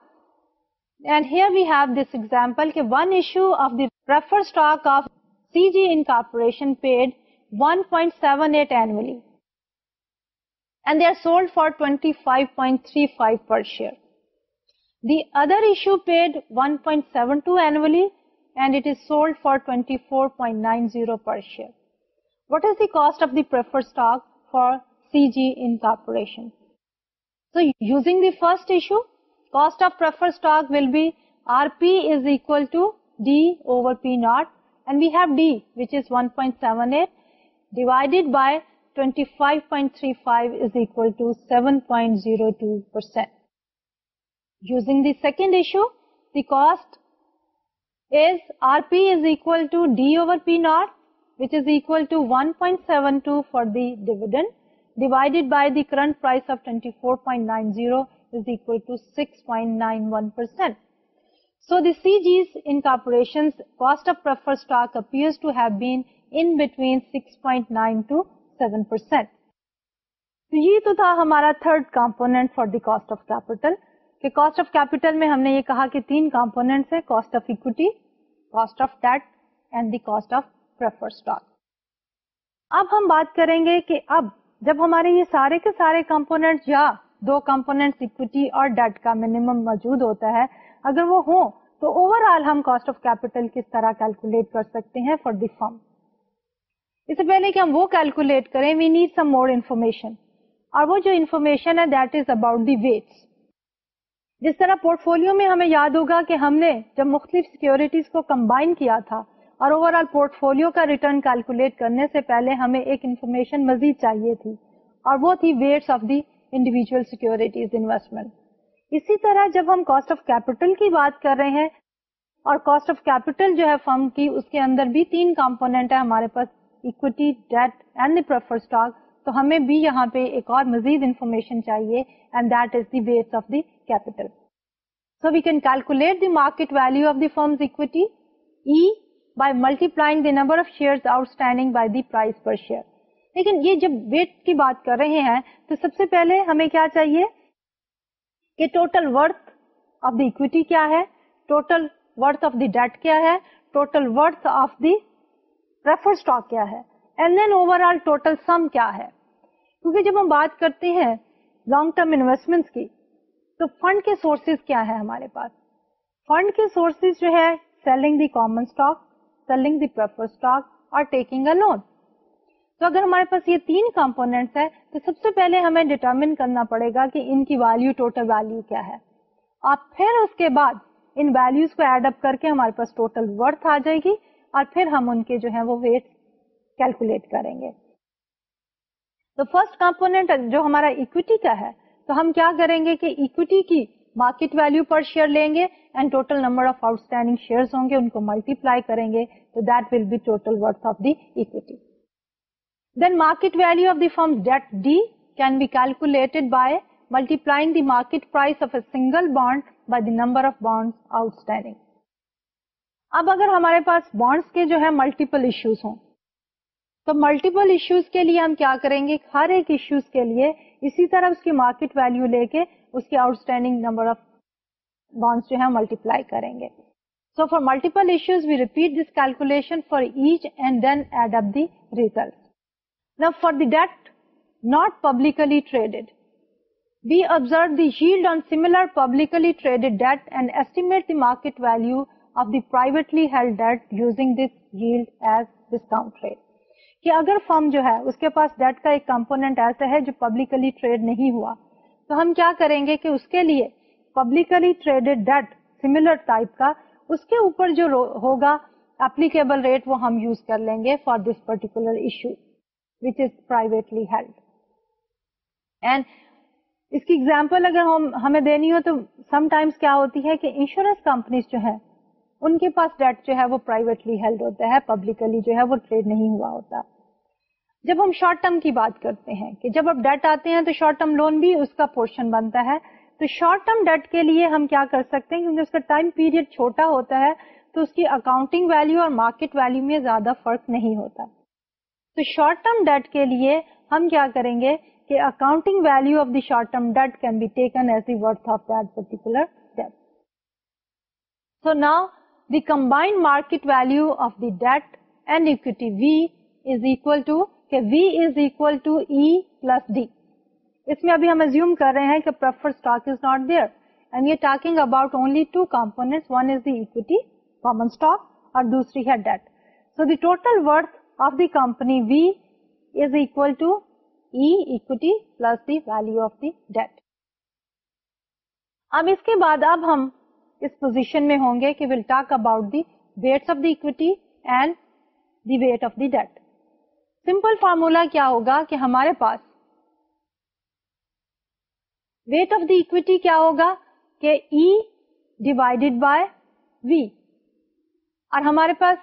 And here we have this example کہ one issue of the preferred stock of CG Incorporation paid 1.78 annually and they are sold for 25.35 per share. The other issue paid 1.72 annually and it is sold for 24.90 per share. What is the cost of the preferred stock for CG Incorporation? So using the first issue, cost of preferred stock will be RP is equal to D over P naught and we have D which is 1.78 divided by 25.35 is equal to 7.02%. Using the second issue, the cost is Rp is equal to D over P naught, which is equal to 1.72 for the dividend, divided by the current price of 24.90 is equal to 6.91%. So the CG's incorporation's cost of preferred stock appears to have been in between 6.9 to 7%. تو یہ تو تھا ہمارا third component for the cost of capital کہ cost of capital میں ہم نے یہ کہا کہ تین کمپونیٹ ہے cost of equity cost of debt and the cost of prefer stock اب ہم بات کریں گے کہ اب جب ہمارے یہ سارے کے سارے کمپونیٹ یا دو کمپونیٹ اکوٹی اور ڈیٹ کا منیمم موجود ہوتا ہے، اگر وہ ہوں تو اوور آل ہم کاسٹ آف کیپیٹل کس طرح کیلکولیٹ کر سکتے ہیں فار دی فرم اس سے پہلے کہ ہم وہ کیلکولیٹ کریں we need some more information اور وہ جو انفارمیشن ہے that is about the weights جس طرح پورٹ فولو میں ہمیں یاد ہوگا کہ ہم نے جب مختلف سیکورٹیز کو کمبائن کیا تھا اور اوور آل پورٹ فولو کا ریٹرن کیلکولیٹ کرنے سے پہلے ہمیں ایک انفارمیشن مزید چاہیے تھی اور وہ تھی weights of the individual securities investment اسی طرح جب ہم کاسٹ آف کیپیٹل کی بات کر رہے ہیں اور کاسٹ آف کیپیٹل جو ہے فرم کی اس کے اندر بھی تین کمپونیٹ ہے ہمارے پاس equity debt and the prefer stock تو ہمیں بھی یہاں پہ ایک اور مزید انفارمیشن چاہیے and that is the base of the capital so we can calculate the market value of the firm's equity E by multiplying the number of share outstanding by the price per share لیکن یہ جب wait کی بات کر رہے ہیں، تو سب سے پہلے ہمیں کیا چاہیے؟ کہ total worth of the equity کیا ہے؟ Total worth of the debt کیا ہے؟ Total worth of the prefer stock کیا ہے؟ And then over all total sum کیا ہے؟ کیونکہ جب ہم بات کرتے ہیں لانگ ٹرم انویسٹمنٹ کی، تو فنڈ کے سورسز کیا ہے ہمارے پاس؟ فنڈ کے سورسز جو ہے selling the common stock selling the prefer stock اور ٹیکنگ اے لون تو اگر ہمارے پاس یہ تین کمپونیٹس ہے تو سب سے پہلے ہمیں ڈیٹرمن کرنا پڑے گا کہ ان کی ویلو ٹوٹل ویلو کیا ہے۔ اور پھر اس کے بعد ان ویلوز کو ایڈ اپ کر کے ہمارے پاس ٹوٹل ورتھ آ جائے گی اور پھر ہم ان کے جو ہے وہ ویٹ کیلکولیٹ کریں گے۔ تو فرسٹ کمپونیٹ جو ہمارا اکوٹی کا ہے، تو ہم کیا کریں گے کہ اکوٹی کی مارکیٹ ویلو پر شیئر لیں گے and total number of outstanding share ہوں گے، ان کو ملٹی پلائی کریں گے، تو that will be total worth of the equity then market value of the firm debt D can be calculated by multiplying the market price of a single bond by the number of bond outstanding اب اگر ہمارے پاس bonds کے جو ہے multiple issues ہوں تو multiple issues کے لیے ہم کیا کریں گے؟ ہر ایک ایشوز کے لیے اسی طرح اس کی مارکیٹ ویلو لے کے اس کی outstanding number of bonds جو ہے ملٹیپلائی کریں گے۔ So for multiple issues we repeat this calculation for each and then add up the result for the debt not publicly traded We observe the yield on similar publicly traded debt and estimate the market value of the privately held debt using this yield as discount rate. کہ اگر فرم جو ہے اس کے پاس date کا ایک component ایسا ہے جو پبلکلی ٹریڈ نہیں ہوا، تو ہم کیا کریں گے کہ اس کے لیے publicly traded debt similar type کا اس کے اوپر جو ہوگا اپلیکیبل ریٹ وہ ہم یوز کر لیں گے for this particular issue which is privately held and اس کی ایگزامپل اگر ہم ہمیں دینی ہو تو سم ٹائمس کیا ہوتی ہے کہ انشورنس کمپنیز جو ہے ان کے پاس ڈیٹ جو ہے وہ پرائیویٹلی ہیلڈ ہوتا ہے پبلکلی جو ہے وہ ٹریڈ نہیں ہوا ہوتا۔ جب ہم شارٹ ٹرم کی بات کرتے ہیں کہ جب اب ڈیٹ آتے ہیں تو شارٹ ٹرم لون بھی اس کا پورشن بنتا ہے۔ تو شارٹ ٹرم ڈیٹ کے لیے ہم کیا کر سکتے ہیں؟ کیونکہ اس کا ٹائم پیریڈ چھوٹا ہوتا ہے، تو اس کی اکاؤنٹنگ ویلو اور مارکیٹ ویلو میں زیادہ فرق نہیں ہوتا۔ تو شارٹ ٹرم ڈیٹ کے لیے ہم کیا کریں گے کہ accounting value of the short term debt can be taken as the worth of that particular debt so now the combined market value of the debt and equity V is equal to کہ V is equal to E plus D اس میں ابھی ہم assume کر رہے ہیں کہ prefer stock is not there and you talking about only two component one is the equity common stock اور دوسری ہے debt so the total worth of the company V is equal to equity plus the value of the debt. اب اس کے بعد اب ہم اس پوزیشن میں ہوں گے کہ will talk about the weights of the equity and the weight of the debt simple formula کیا ہوگا کہ ہمارے پاس ویٹ آف دی اکوٹی کیا ہوگا کہ ای ڈیوائڈیڈ بائی وی اور ہمارے پاس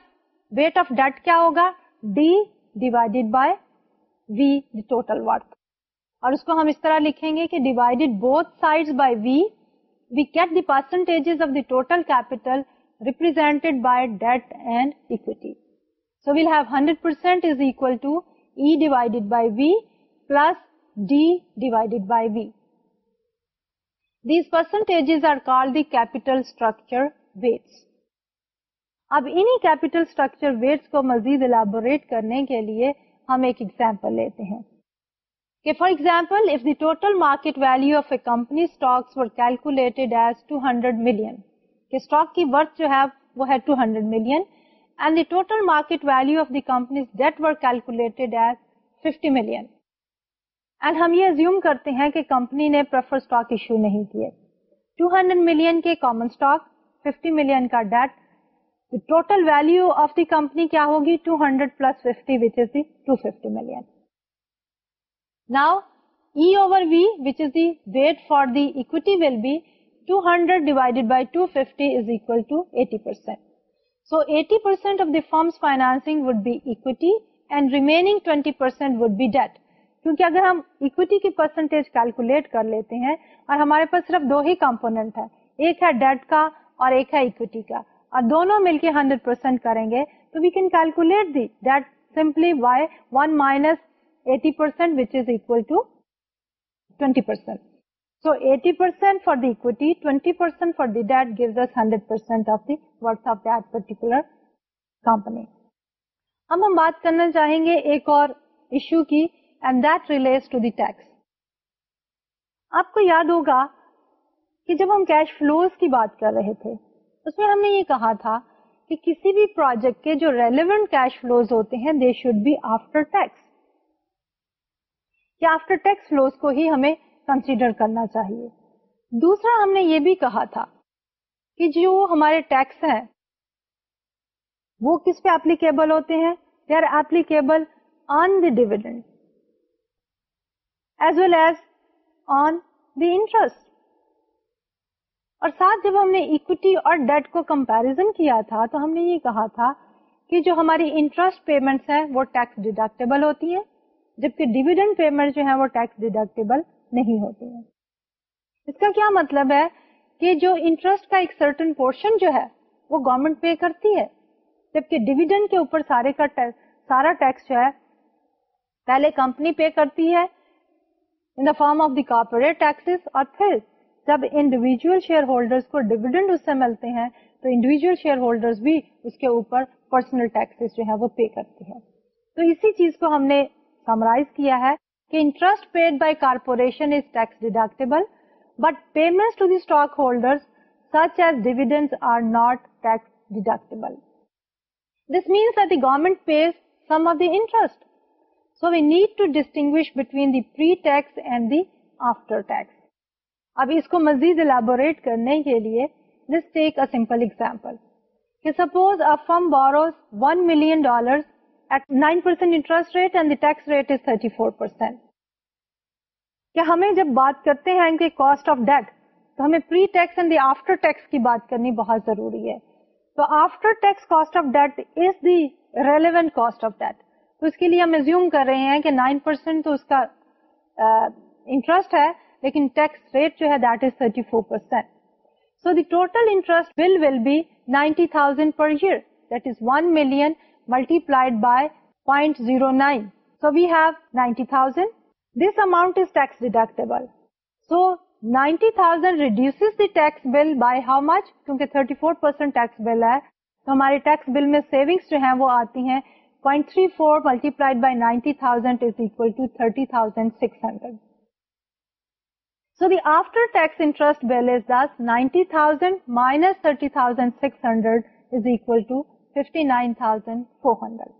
ویٹ آف ڈیٹ کیا ہوگا? D divided by V the total worth اور اس کو ہم اس طرح لکھیں گے کہ divided both side by V we get the percentage of the total capital represented by debt and equity so we'll have hundred percent is equal to E divided by V plus D divided by V these percentage are call the capital structure weights اب انہیں capital structure weights کو مزید elaborate کرنے کے لیے ہم ایک example لیتے ہیں. کہ for example if the total market value of a company stock calculated as 200 million کہ اسٹاک کی ورتھ جو ہے وہ ہے 200 million and the total market value of the company debt were calculated as 50 million and ہم یہ zoom کرتے ہیں کہ کمپنی نے پریفر اسٹاک ایشو نہیں کیے۔ 200 ملین کے کامن اسٹاک 50 ملین کا debt total value of the company کیا ہوگی؟ 200 plus fifty which is the two fifty million now E over V which is the weight for the equity will be 200 divided by 250 is equal to 80%. So 80% of the firm's financing would be equity and remaining 20% would be debt. کیونکہ اگر ہم equity کی percentage calculate کر لیتے ہیں اور ہمارے پاس صرف دو ہی کمپوننٹ ہے ایک ہے ڈیٹ کا اور ایک ہے اکویٹی کا اور دونوں مل کے 100% کریں گے تو we can calculate the debt simply by one minus eighty percent which is equal to twenty percent So 80% for the equity, 20% for the debt gives us 100% of the worth of that particular company. ہم ہم بات کرنا چاہیں گے ایک اور issue کی and that relates to the tax آپ کو یاد ہوگا کہ جب ہم کیش فلوز کی بات کر رہے تھے اس میں ہم نے یہ کہا تھا کہ کسی بھی پروجیکٹ کے جو ریلیونٹ کیش فلوز ہوتے ہیں they should be after tax after tax flows کو ہی ہمیں کنسیڈر کرنا چاہیے۔ دوسرا ہم نے یہ بھی کہا تھا کہ جو ہمارے ٹیکس ہیں، وہ کس پہ اپلیکیبل ہوتے ہیں؟ They are applicable on the dividend as well as on the interest اور ساتھ جب ہم نے اکوٹی اور ڈیٹ کو کمپیرزن کیا تھا، تو ہم نے یہ کہا تھا کہ جو ہماری انٹرسٹ پیمنٹ ہیں، وہ ٹیکس ڈیڈکٹیبل ہوتی ہیں، جبکہ ڈیویڈنڈ پیمنٹ جو ہے وہ ٹیکس ڈیڈکٹیبل نہیں ہوتی ہیں۔ اس کا کیا مطلب ہے کہ جو انٹرسٹ کا ایک سرٹن پورشن جو ہے وہ گورنمنٹ پے کرتی ہے، جبکہ ڈیویڈنڈ کے اوپر سارے کا سارا ٹیکس جو ہے پہلے کمپنی پے کرتی ہے in the form of the corporate taxes اور پھر جب انڈیویجل شیئر ہولڈر کو ڈیویڈنڈ اس سے ملتے ہیں تو انڈیویجل شیئر ہولڈر بھی اس کے اوپر پرسنل ٹیکسز جو ہے وہ پے کرتے ہیں۔ تو اسی چیز کو ہم نے سمرائز کیا ہے۔ کہ interest paid by corporation is tax deductible but payment to the stockholder such as dividend are not tax deductible this means the government pays some of the interest so we need to distinguish between the pre tax and the after tax اب اس کو مزید elaborate کرنے کے لیے let's take a simple example کہ suppose a firm borrows 1 million dollar at 9% interest rate and the tax rate is 34%. کیا ہمیں جب بات کرتے ہیں کہ کاسٹ آف ڈیٹ تو ہمیں pre tax and the after tax کی بات کرنی بہت ضروری ہے. تو after tax cost of debt is the relevant cost of debt تو اس کے لیے ہم ایزیوم کر رہے ہیں کہ نائن پرسینٹ تو اس کا انٹرسٹ ہے، لیکن ٹیکس ریٹ جو ہے that is thirty four percent so the total interest bill will be ninety thousand per year that is one million multiplied by point zero nine so we have ninety thousand this amount is tax deductible so ninety thousand reduce the tax bill by how much کیونکہ thirty four percent tax bill ہے تو ہمارے tax بل میں savings جو ہیں وہ آتی ہیں 0.34 multiplied by 90,000 is equal to 30,600. So the after tax interest bill is thus 90,000 minus 30,600 is equal to 59,400.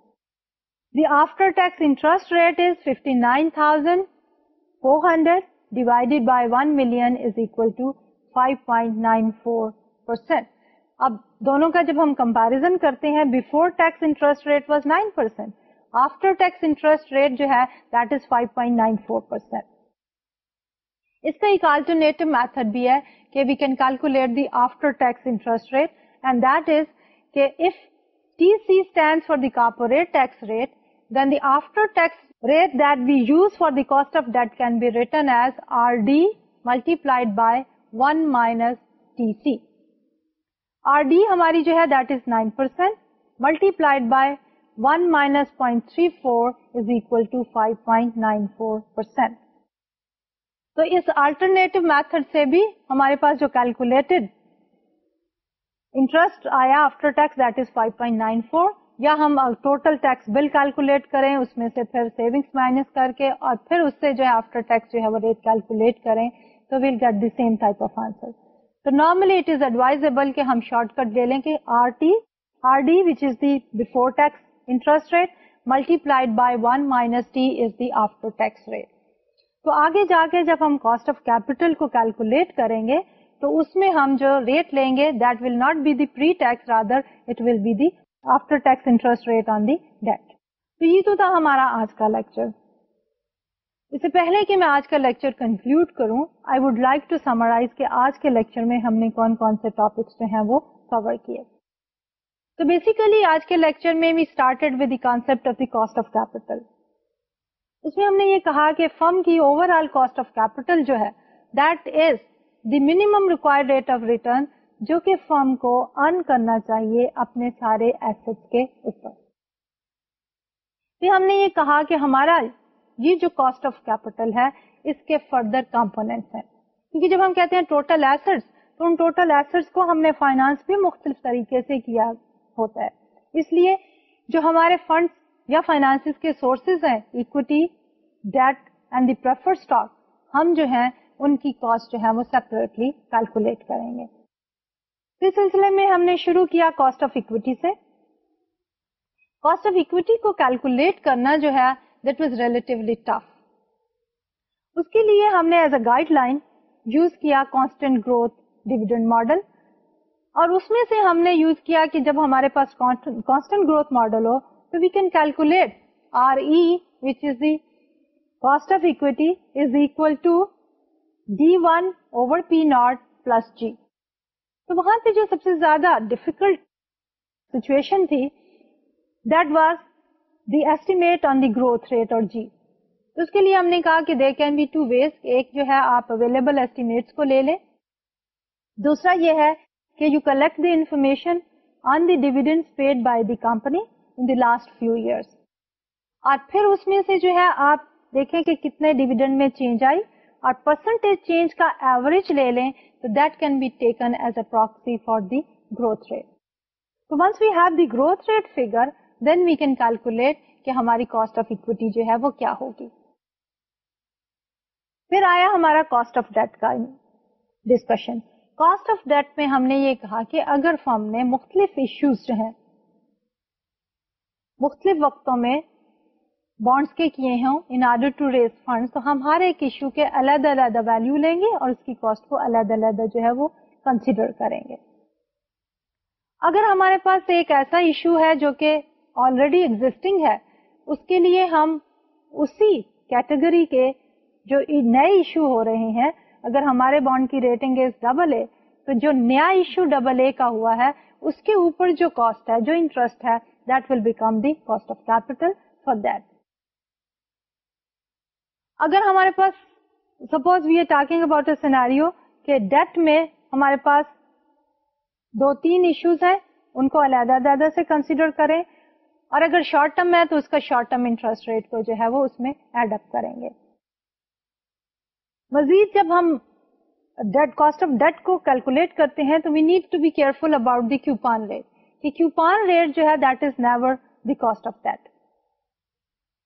The after tax interest rate is 59,400 divided by 1 million is equal to 5.94%. اب دونوں کا جب ہم کمپیرزن کرتے ہیں before tax interest rate was nine percent after tax interest rate جو ہے that is five point nine four percent اس کا ایک آلٹرنیٹو میتھڈ بھی ہے کہ we can calculate the after tax interest rate and that is کہ if T C stand for the corporate tax rate then the after tax rate that we use for the cost of debt can be written as R D multiplied by one minus T C R D ہماری جو ہے that is nine percent multi by one minus point three four is equal to five point nine four percent تو اس alternative method سے بھی ہمارے پاس جو کیلکولیٹڈ انٹرسٹ آیا after tax that is five point nine four یا ہم ٹوٹل ٹیکس بل کیلکولیٹ کریں، اس میں سے پھر سیونگس مائنس کر کے اور پھر اس سے جو ہے آفٹر ٹیکس جو ہے وہ ریٹ کیلکولیٹ کریں، تو we'll get the same type of answer تو نارملی اٹ از ایڈوائزبل کہ ہم شارٹ کٹ لے لیں کہ R T R D which is the before tax interest rate multiplied by one minus T is the after tax rate تو آگے جا کے جب ہم کاسٹ آف کیپیٹل کو کیلکولیٹ کریں گے تو اس میں ہم جو ریٹ لیں گے that will not be the pre tax rather it will be the after tax interest rate on the debt تو یہ تو تھا ہمارا آج کا لیکچر اس سے پہلے کہ میں آج کا لیکچر کنکلوڈ کروں I would like to summarise کہ آج کے لیکچر میں ہم نے کون کون سے ٹاپکس جو ہیں وہ کور کیے. تو بیسیکلی آج کے لیکچر میں we started with the concept of the cost of capital اس میں ہم نے یہ کہا کہ فرم کی over all cost of capital جو ہے that is the minimum required rate of return جو کہ فرم کو ارن کرنا چاہیے اپنے سارے ایسٹ کے اوپر۔ پھر ہم نے یہ کہا کہ ہمارا یہ جو کاسٹ آف کیپیٹل ہے، اس کے فردر کمپونیٹس ہیں۔ کیونکہ جب ہم کہتے ہیں ٹوٹل ایسٹس تو ان ٹوٹل ایسٹس کو ہم نے فائنانس بھی مختلف طریقے سے کیا ہوتا ہے۔ اس لیے جو ہمارے فنڈس یا فائنانس کے سورسز ہیں equity debt and the prefer stock ہم جو ہیں ان کی کاسٹ جو ہے وہ سیپریٹلی کیلکولیٹ کریں گے۔ اس سلسلے میں ہم نے شروع کیا کاسٹ آف اکوٹی سے۔ کاسٹ آف اکوٹی کو کیلکولیٹ کرنا جو ہے دیٹ واز ریلیٹیولی ٹف اس کے لیے ہم نے as a guideline use کیا کانسٹینٹ گروتھ ڈیویڈنڈ ماڈل اور اس میں سے ہم نے یوز کیا کہ جب ہمارے پاس کانسٹنٹ گروتھ ماڈل ہو، تو we can calculate R E which is the cost of equity is equal to D one over P naught plus G تو وہاں پہ جو سب سے زیادہ ڈیفیکلٹ سچویشن تھی that was the estimate on the growth rate اور G اس کے لیے ہم نے کہا کہ there can be two ways ایک جو ہے آپ اویلیبل ایسٹیمیٹس کو لے لیں. دوسرا یہ ہے کہ you collect the information on the dividend paid by the company in the last few years اور پھر اس میں سے جو ہے آپ دیکھیں کہ کتنے ڈیویڈنڈ میں چینج آئی. اور پرسنٹیج چینج کا ایوریج لے لیں تو that can be taken as a proxy for the growth rate تو once we have the growth rate figure then we can calculate کہ ہماری کاسٹ آف اکوٹی جو ہے وہ کیا ہوگی. پھر آیا ہمارا کاسٹ آف ڈیٹ کا ڈسکشن کاسٹ آف ڈیٹ میں ہم نے یہ کہا کہ اگر فرم نے مختلف ایشوز جو ہیں، مختلف وقتوں میں بانڈس کے کیے ہوں in order to raise fund تو ہم ہر ایک ایشو کے علیحدہ علیحدہ ویلو لیں گے اور اس کی کاسٹ کو علیحدہ علیحدہ جو ہے وہ کنسیڈر کریں گے اگر ہمارے پاس ایک ایسا ایشو ہے جو کہ آلریڈی ایگزٹنگ ہے، اس کے لیے ہم اسی کیٹیگری کے جو نئے ایشو ہو رہے ہیں، اگر ہمارے بانڈ کی ریٹنگ از ڈبل اے تو جو نیا ایشو ڈبل اے کا ہوا ہے، اس کے اوپر جو کاسٹ ہے، جو انٹرسٹ ہے، that will become the cost of capital for that. اگر ہمارے پاس suppose we are talking about a scenario کہ ڈیٹ میں ہمارے پاس دو تین ایشوز ہیں، ان کو علیحدہ علیحدہ سے کنسیڈر کریں، اور اگر شارٹ ٹرم ہے تو اس کا شارٹ ٹرم انٹرسٹ ریٹ کو جو ہے وہ اس میں ایڈ اپ کریں گے۔ مزید جب ہم ڈیٹ کاسٹ آف ڈیٹ کو کیلکولیٹ کرتے ہیں تو we need to be careful about the coupon rate کہ کیوپان ریٹ جو ہے that is never the cost of debt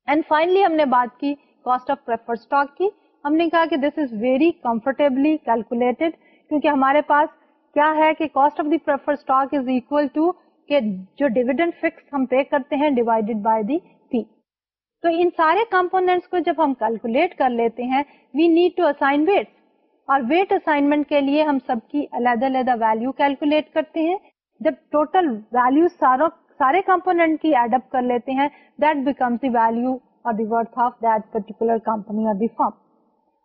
and finally ہم نے بات کی کاسٹ آف پریفر اسٹاک کی۔ ہم نے کہا کہ this is very comfortably calculated کیونکہ ہمارے پاس کیا ہے کہ cost of the prefer stock is equal to کہ جو ڈیویڈنڈ فکس ہم پے کرتے ہیں ڈیوائڈیڈ بائی دی پی تو ان سارے کمپونیٹس کو جب ہم کیلکولیٹ کر لیتے ہیں we need to assign weight اور ویٹ اسائنمنٹ کے لیے ہم سب کی علیحدہ علیحدہ ویلو کیلکولیٹ کرتے ہیں۔ جب ٹوٹل ویلو سارا سارے کمپونیٹ کی ایڈ اپ کر لیتے ہیں that becomes the value or the worth of that particular company or the firm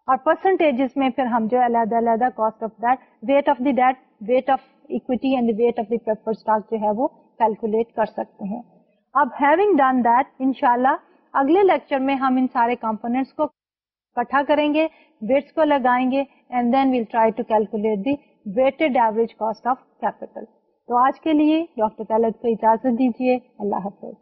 اور پرسنٹیج میں پھر ہم جو علیحدہ علیحدہ cost of debt weight of the debt weight of equity and weight of the prefer stock جو ہے وہ کیلکولیٹ کر سکتے ہیں. اب ہیونگ ڈن دیٹ ان اگلے لیکچر میں ہم ان سارے کمپونیٹس کو اکٹھا کریں گے ویٹس کو لگائیں گے and then we'll try to calculate the weighted average cost of capital تو آج کے لیے ڈاکٹر طلت کو اجازت دیجیے. اللہ حافظ.